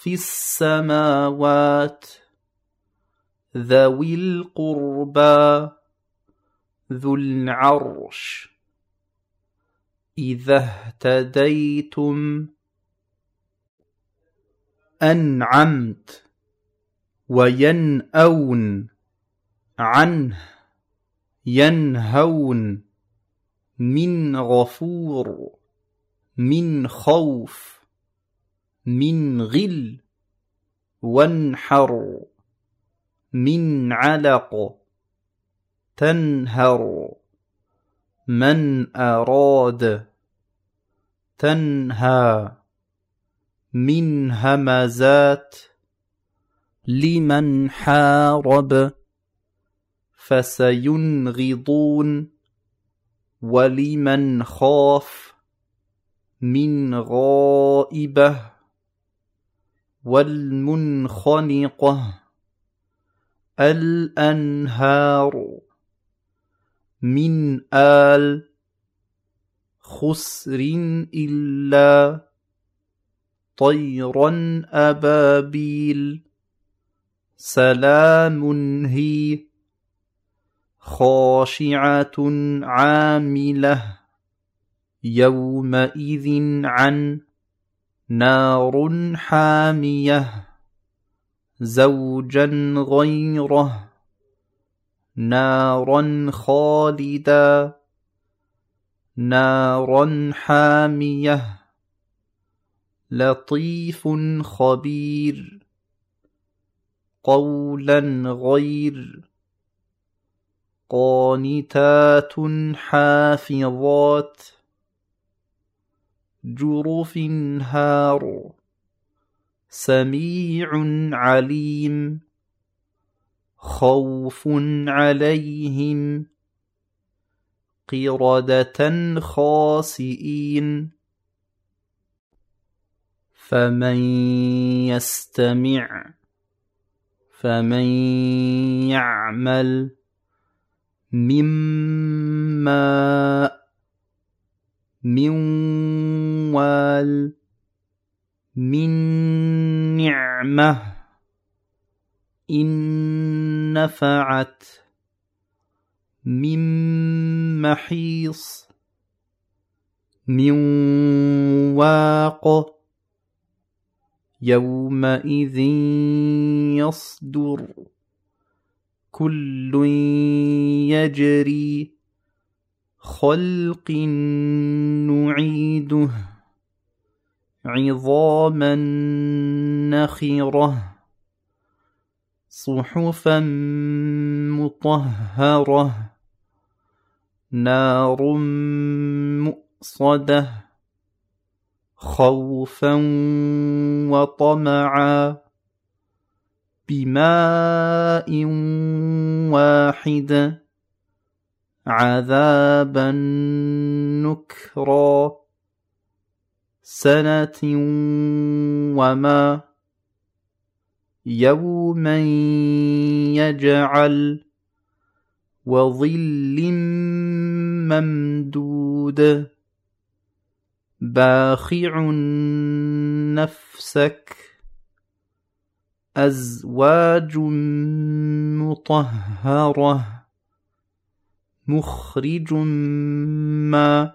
في السماوات ذوي القربى ذو العرش إذا اهتديتم أنعمت وينأون عنه ينهون من غفور من خوف من غل وانحر من علق تنهر من أراد تنهى من همزات لمن حارب فسينغضون ولمن خاف من غائبة. والمنخنقة الأنهار من آل خسر إلا طيرا أبابيل. سلام هي خاشعة عاملة يومئذ عن نار حامية زوجا غيره نارا خالدا نارا حامية لطيف خبير قولا غير قانتات حافظات. جرف هار سميع عليم. خوف عليهم. قردة خاسئين. فمن يستمع فمن يعمل مما من وال من نعمة. إن نفعت من محيص. من واق. يومئذ يصدر. كل يجري. خلق نعيده عظاما نخرة صحفا مطهرة نار مؤصدة خوفا وطمعا بماء واحد عذابا نكرا سنة وما يوما يجعل وظل ممدود باخع نفسك أزواج مطهرة مخرج ما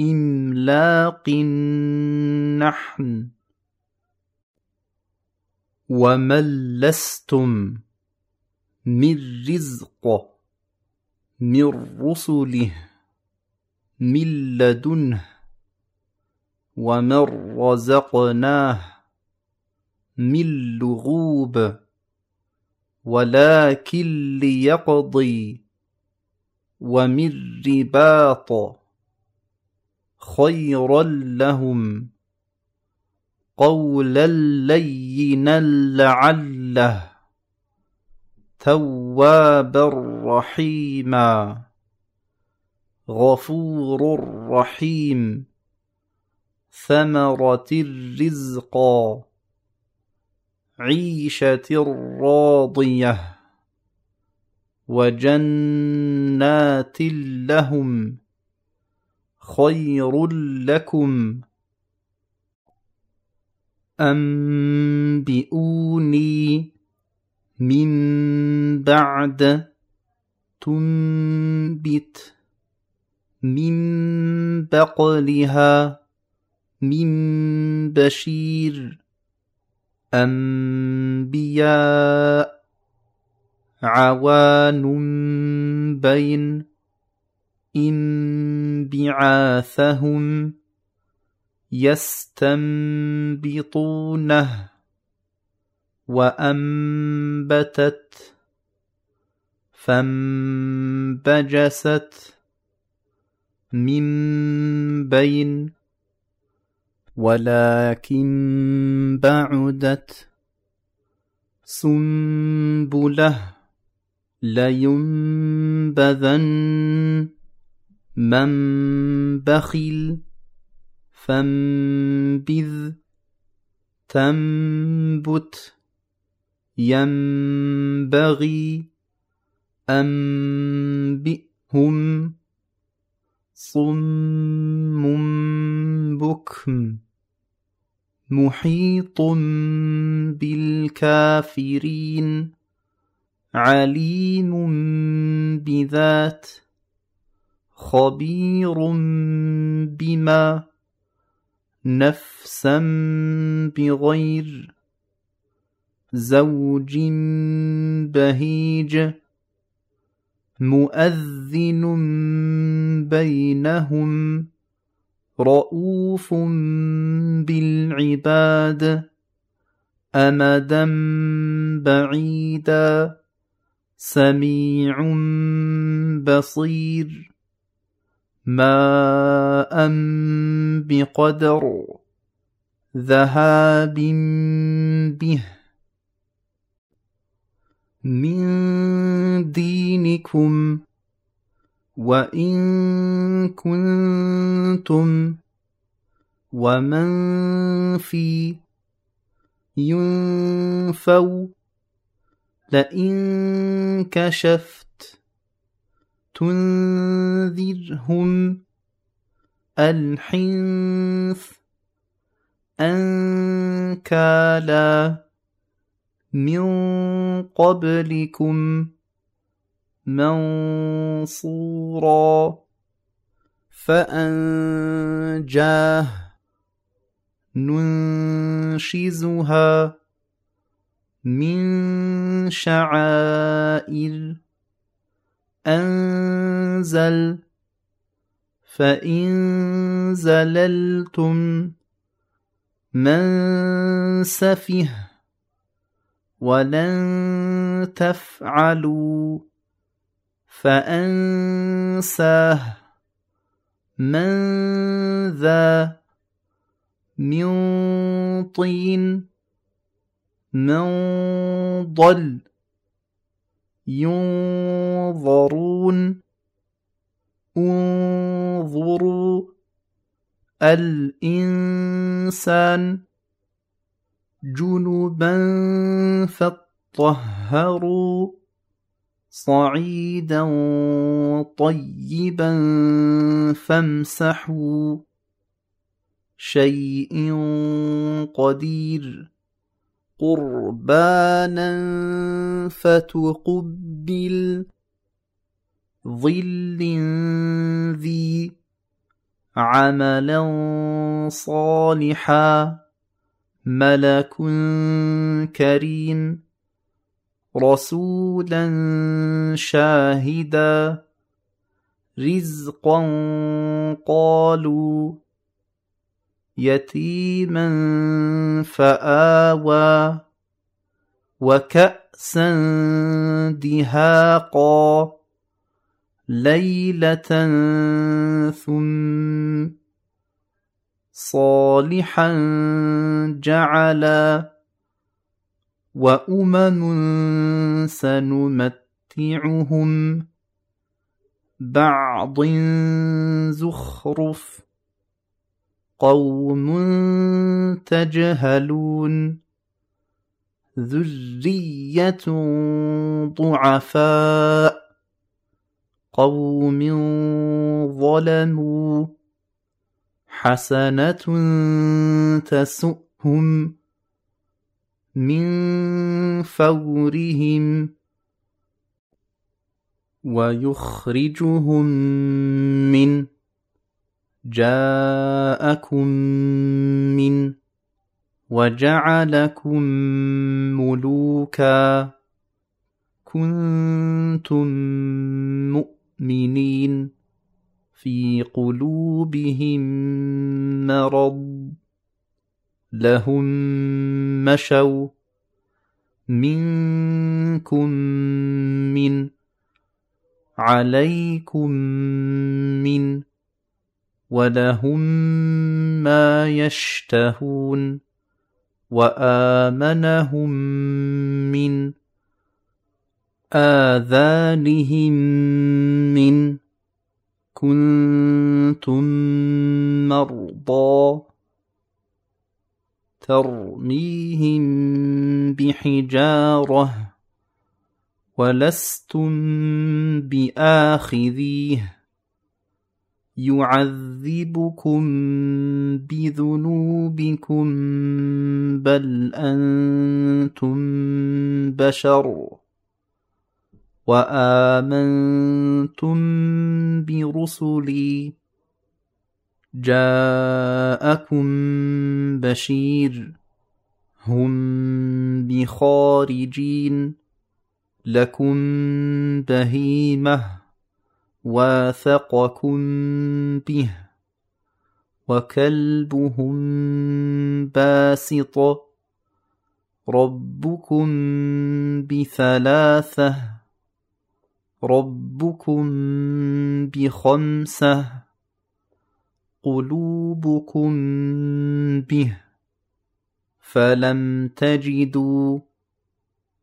إملاق نحن ومن لستم من رزق من رسله من لدنه ومن رزقناه من لغوب ولكن ليقضي ومن رباط خيرا لهم قولا لينا لعله توابا رحيما غفور رحيم ثمرة الرزق عيشة راضية وجنات لهم خير لكم. أنبئوني من بعد تنبت من بقلها من بشير. أنبياء عوان بين انبعاثهم يستنبطونه وأنبتت فانبجست من بين ولكن بعدت سنبله لينبذن من بخل فانبذ تنبت ينبغي أنبئهم صم بكم محيط بالكافرين عليم بذات خبير بما نفسا بغير زوج بهيج مؤذن بينهم رؤوف بالعباد أمدا بعيدا. سميع بصير. ماء بقدر ذهاب به. من دينكم وإن كنتم ومن في ينفوا لئن كشفت تنذرهم الحنث أنكالا من قبلكم منصورا فأنجاه ننشزها من شعائر أنزل فإن زللتم من سفه ولن تفعلوا فأنساه من ذا من طين من ضل ينظرون انظروا الإنسان جنبا فطهروا صعيدا طيبا فامسحوا شيء قدير. قربانا فتقبل ظل ذي عملا صالحا ملك كريم رسولا شاهدا رزقا قالوا يتيما فآوى وكأسا دهاقا ليلة ثم صالحا جعلا وأمم سنمتعهم بعض زخرف قوم تجهلون ذرية ضعفاء قوم ظلموا حسنة تسؤهم من فورهم ويخرجهم من جاءكم من وجعلكم ملوكا. كنتم مؤمنين في قلوبهم مرض. لهم مشوا منكم من عليكم من ولهم ما يشتهون وآمنهم من آذانهم من كنتم مرضى ترميهم بحجارة ولستم بآخذيه يعذبكم بذنوبكم بل أنتم بشر وآمنتم برسلي جاءكم بشير هم بخارجين لكم بهيمه واثقكم به وكلبهم باسط ربكم بثلاثة ربكم بخمسة قلوبكم به فلم تجدوا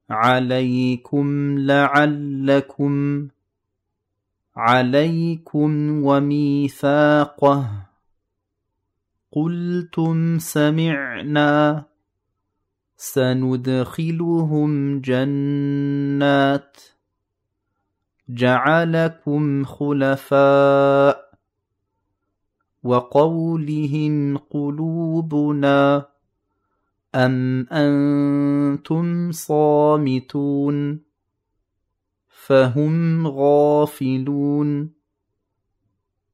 عليكم لعلكم عليكم وميثاقه. قلتم سمعنا. سندخلهم جنات. جعلكم خلفاء. وقولهم قلوبنا. أم أنتم صامتون؟ فهم غافلون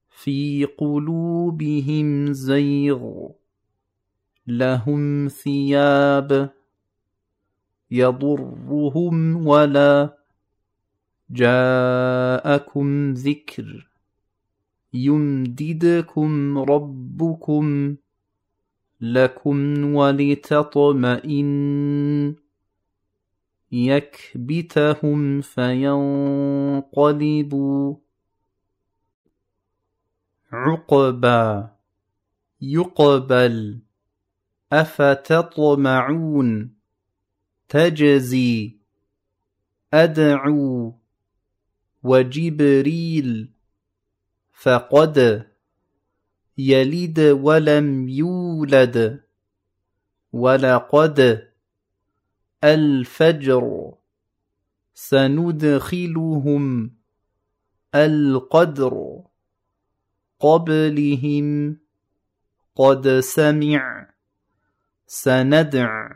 في قلوبهم زيغ لهم ثياب يضرهم ولا جاءكم ذكر يمددكم ربكم لكم ولتطمئن يكبتهم فينقلبوا. عقبا يقبل. أفتطمعون؟ تجزي. أدعو. وجبريل. فقد. يلد ولم يولد. ولقد. الفجر سندخلهم القدر قبلهم قد سمع سندع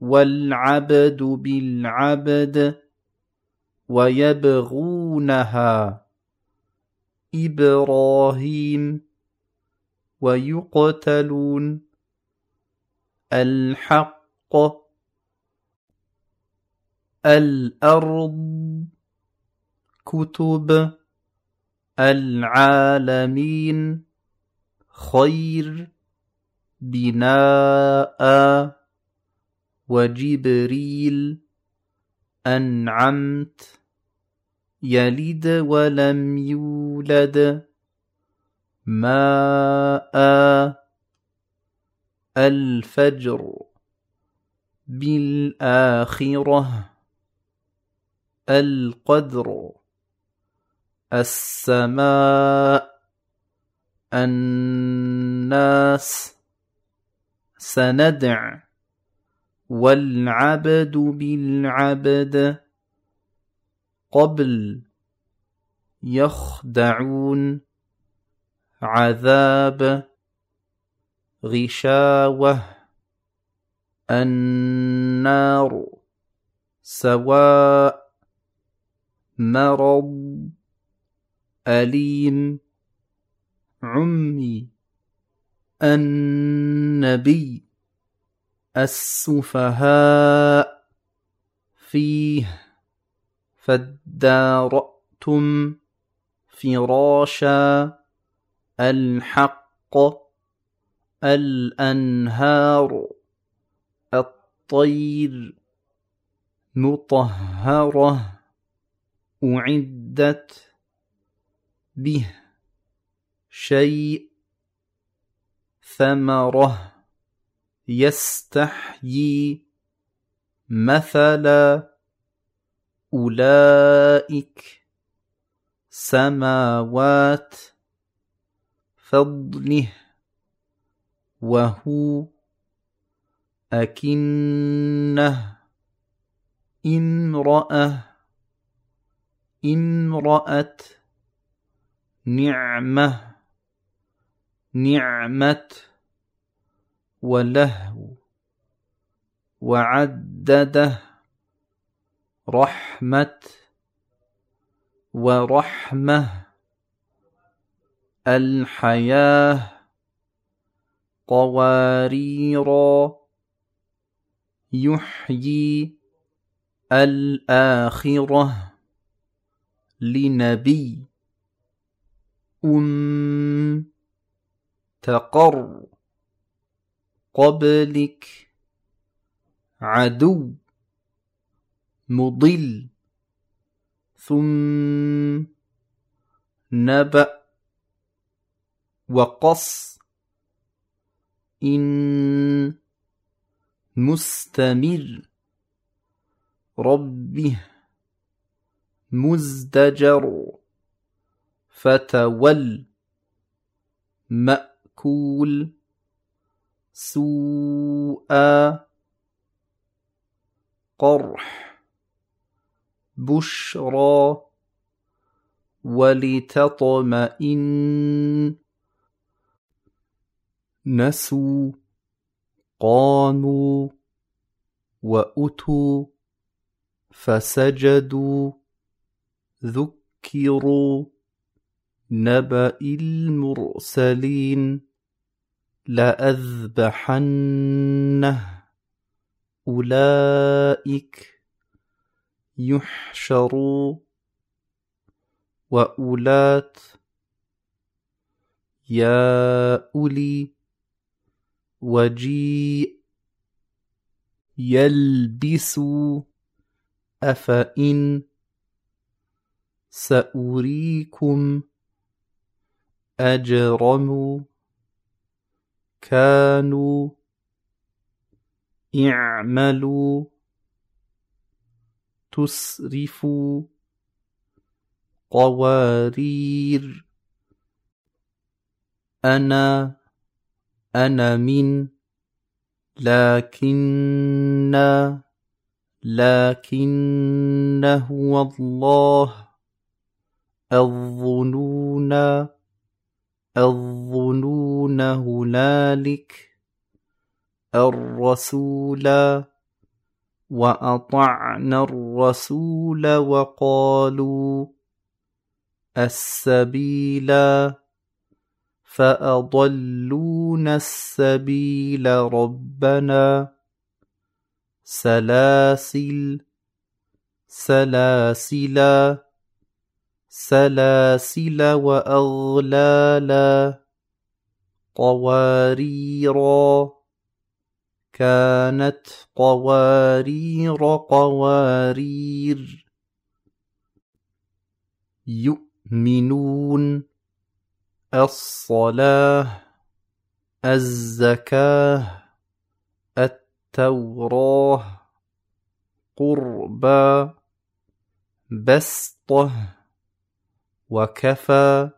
والعبد بالعبد ويبغونها إبراهيم ويقتلون الحق الأرض كتب العالمين خير بناء وجبريل أنعمت يلد ولم يولد ماء الفجر بالآخرة. القدر السماء الناس سندع والعبد بالعبد قبل يخدعون عذاب غشاوة النار سواء مرض أليم. عمي النبي السفهاء فيه فادارأتم فراشا الحق الأنهار الطير مطهرة. أعدت به شيء ثمره يستحيي مثلا أولئك سماوات فضله وهو أكنه امرأة امرأة نعمة نعمة ولهو وعدده رحمة ورحمة الحياة قواريرا يحيي الآخرة. لنبي أم تقر قبلك عدو مضل ثم نبأ وقص إن مستمر ربه مزدجر. فتول مأكول سوءا قرح بشرى ولتطمئن. نسوا قاموا وأتوا فسجدوا. ذكروا نبأ المرسلين لأذبحنه. أولئك يحشروا وأولات يا أولي وجيء يلبس أفإن سأريكم أجرموا كانوا اعملوا تسرفوا قوارير. أنا أنا من لكن لكن هو الله الظنون الظنون هنالك الرسول وأطعنا الرسول وقالوا السبيل فأضلون السبيل ربنا سلاسل سلاسلا سلاسل وأغلالا قواريرا كانت قوارير قوارير يؤمنون الصلاة الزكاة التوراة قربى بسطة وكفى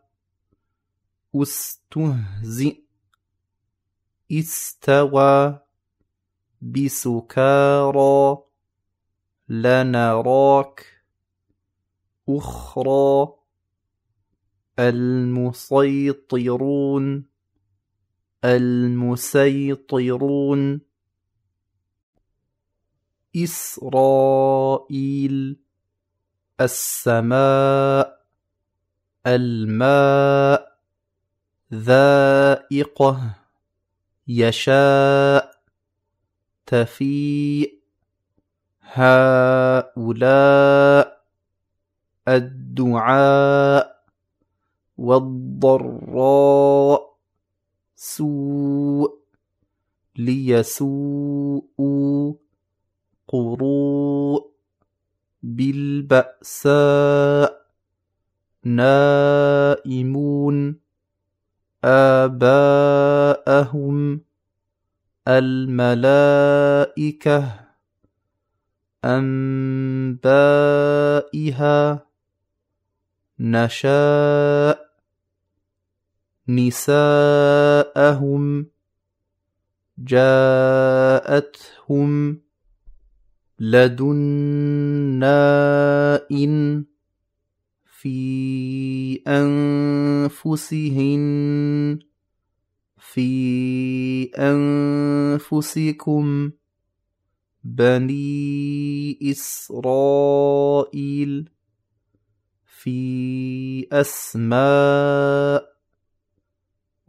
استهزئ استوى بسكارى لنراك أخرى المسيطرون المسيطرون. إسرائيل السماء الماء ذائقة يشاء تفيء هؤلاء الدعاء والضراء سوء ليسوءوا قروء بالبأساء نائمون آباءهم الملائكة أنبائها نشاء نساءهم جاءتهم لدنا إن في أنفسهن في أنفسكم بني إسرائيل في أسماء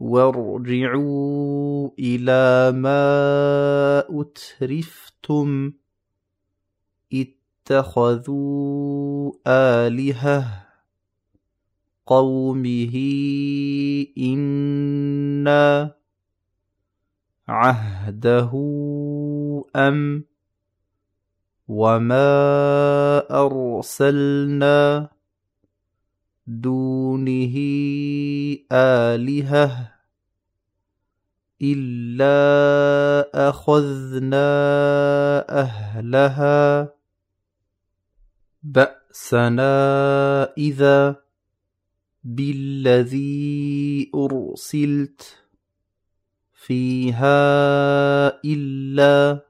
وارجعوا إلى ما أترفتم اتخذوا آلهة. قومه إنا عهده أم وما أرسلنا دونه آلهة إلا أخذنا أهلها بأسنا إذا بالذي أرسلت فيها إلا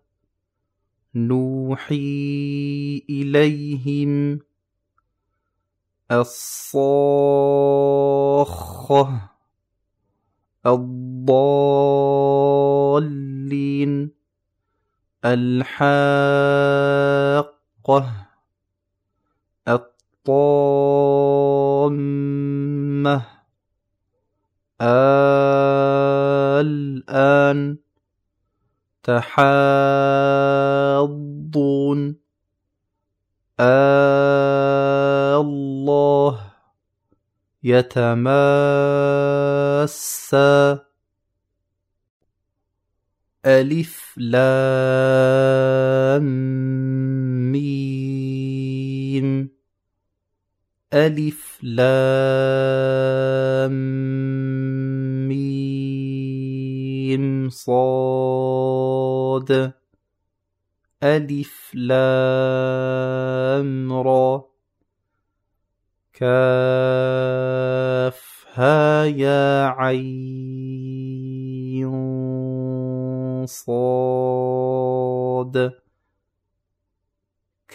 نوحي إليهم الصاخة الضالين الحاقة الطامة الآن تحاضون الله يتماس سا ألف لام ميم. ألف لام ميم صاد. ألف لام را. كاف ها يا عين صاد.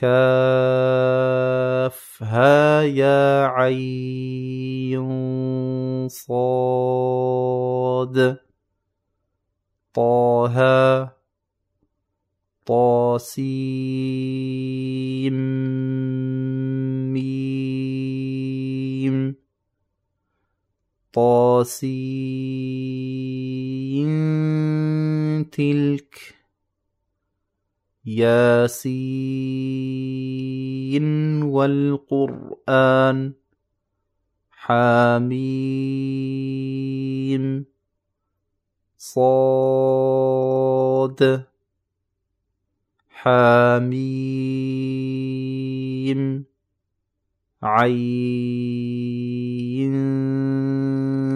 كاف ها يا عين صاد. طه طاسيم ميم. طاسين تلك ياسين والقرآن حاميم صاد حاميم عين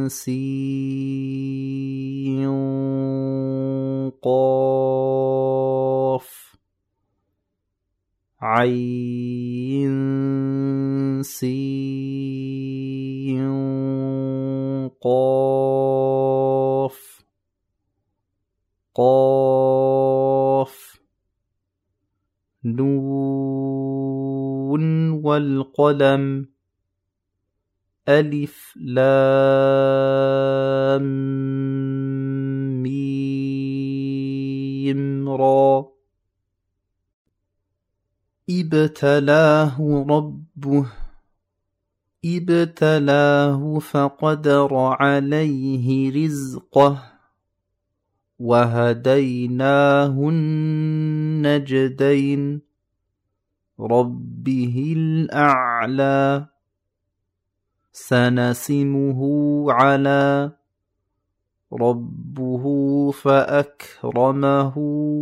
سين قاف عين قاف. قاف. نون والقلم. ألف لام ميم را. ابتلاه ربه. ابتلاه فقدر عليه رزقه. وهديناه النجدين. ربه الأعلى. سنسمه على ربه فأكرمه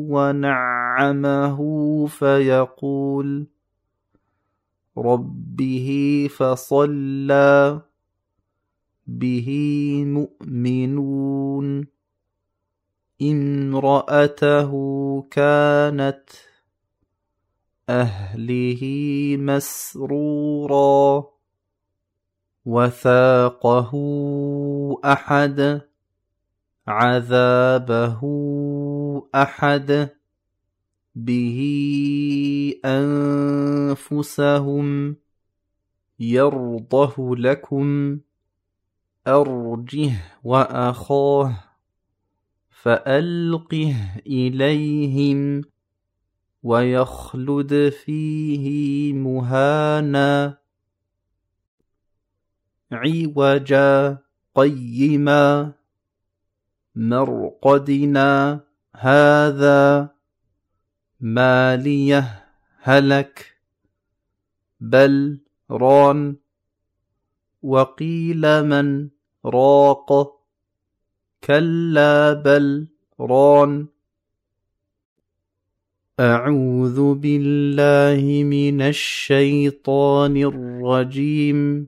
ونعمه فيقول ربه فصلى به مؤمنون امرأته كانت أهله مسرورا وثاقه أحد عذابه أحد به أنفسهم يرضه لكم أرجه وأخاه فألقه إليهم ويخلد فيه مهانا عوجا قيما مرقدنا هذا مالية هلك. بل ران وقيل من راق. كلا بل ران. أعوذ بالله من الشيطان الرجيم.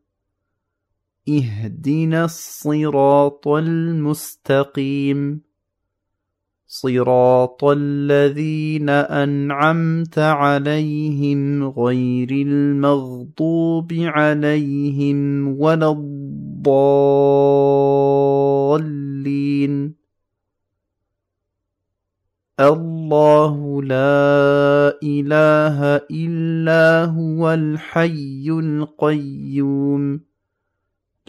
اهدنا الصراط المستقيم. صراط الذين أنعمت عليهم غير المغضوب عليهم ولا الضالين. الله لا إله إلا هو الحي القيوم.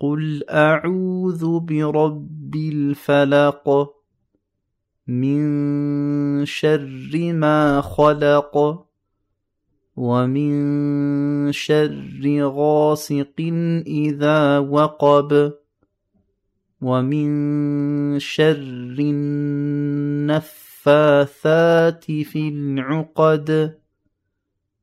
قل اعوذ برب الفلق من شر ما خلق ومن شر غاسق اذا وقب ومن شر النفاثات في العقد